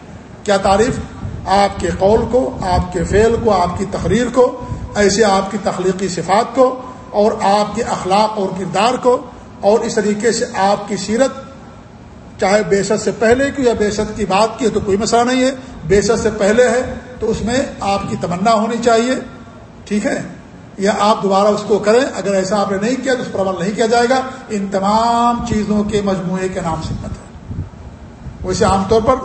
کیا تعریف؟ آپ کے قول کو، آپ کے فعل کو، آپ کی تقریر کو، ایسے آپ کی تخلیقی صفات کو، اور آپ کے اخلاق اور کردار کو، اور اس طریقے سے آپ کی سیرت، چاہے بیست سے پہلے کی یا بیست کی بات کی تو کوئی مسئلہ نہیں ہے۔ بیست سے پہلے ہے، تو اس میں آپ کی تمنا ہونی چاہیے۔ ٹھیک ہے؟ یا آپ دوبارہ اس کو کریں، اگر ایسا آپ نے نہیں کیا تو اس پر عمل نہیں کیا جائے گا۔ ان تمام چیزوں کے مجموعے کے نام سنت ہے ویسے عام طور پر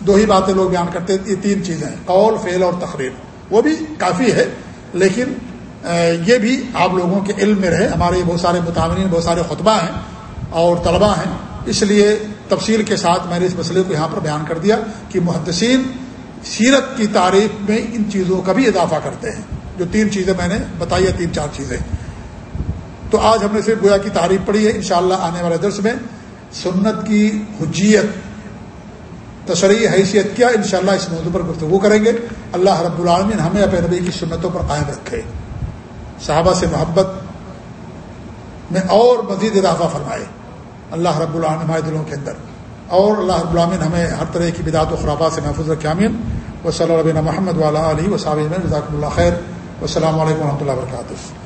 دو ہی باتیں لوگ بیان کرتے ہیں، یہ تین چیزیں قول، فعل اور تقریر۔ وہ بھی کافی ہے، لیکن یہ بھی آپ لوگوں کے علم میں رہے۔ ہمارے بہت سارے متعمرین بہت سارے خطبہ ہیں اور طلباء ہیں۔ اس لیے تفصیل کے ساتھ میں نے اس مسئلے کو یہاں پر بیان کر دیا کہ محدثین سیرت کی تعریف میں ان چیزوں کا بھی اضافہ کرتے ہیں۔ جو تین چیزیں میں نے بتائی ہے تین چار چیزیں۔ تو آج ہم نے صرف گویا کی تعریف پڑھی ہے، انشاءاللہ آنے والے درس میں سنت کی حجیت تشریح حیثیت کیا، انشاءاللہ اس موضوع پر گفتگو کریں گے۔ اللہ رب العالمین ہمیں اپنے نبی کی سنتوں پر قائم رکھے۔ صحابہ سے محبت میں اور مزید اضافہ فرمائے۔ اللہ رب العالمین ہمارے دلوں کے اندر۔ اور اللہ رب العالمین ہمیں ہر طرح کی بدعت و خرابات سے محفوظ رکھے امین و صلی اللہ محمد والا علیہ و رضاک اللہ خیر۔ السلام علیکم و رحمۃ اللہ وبرکاتہ۔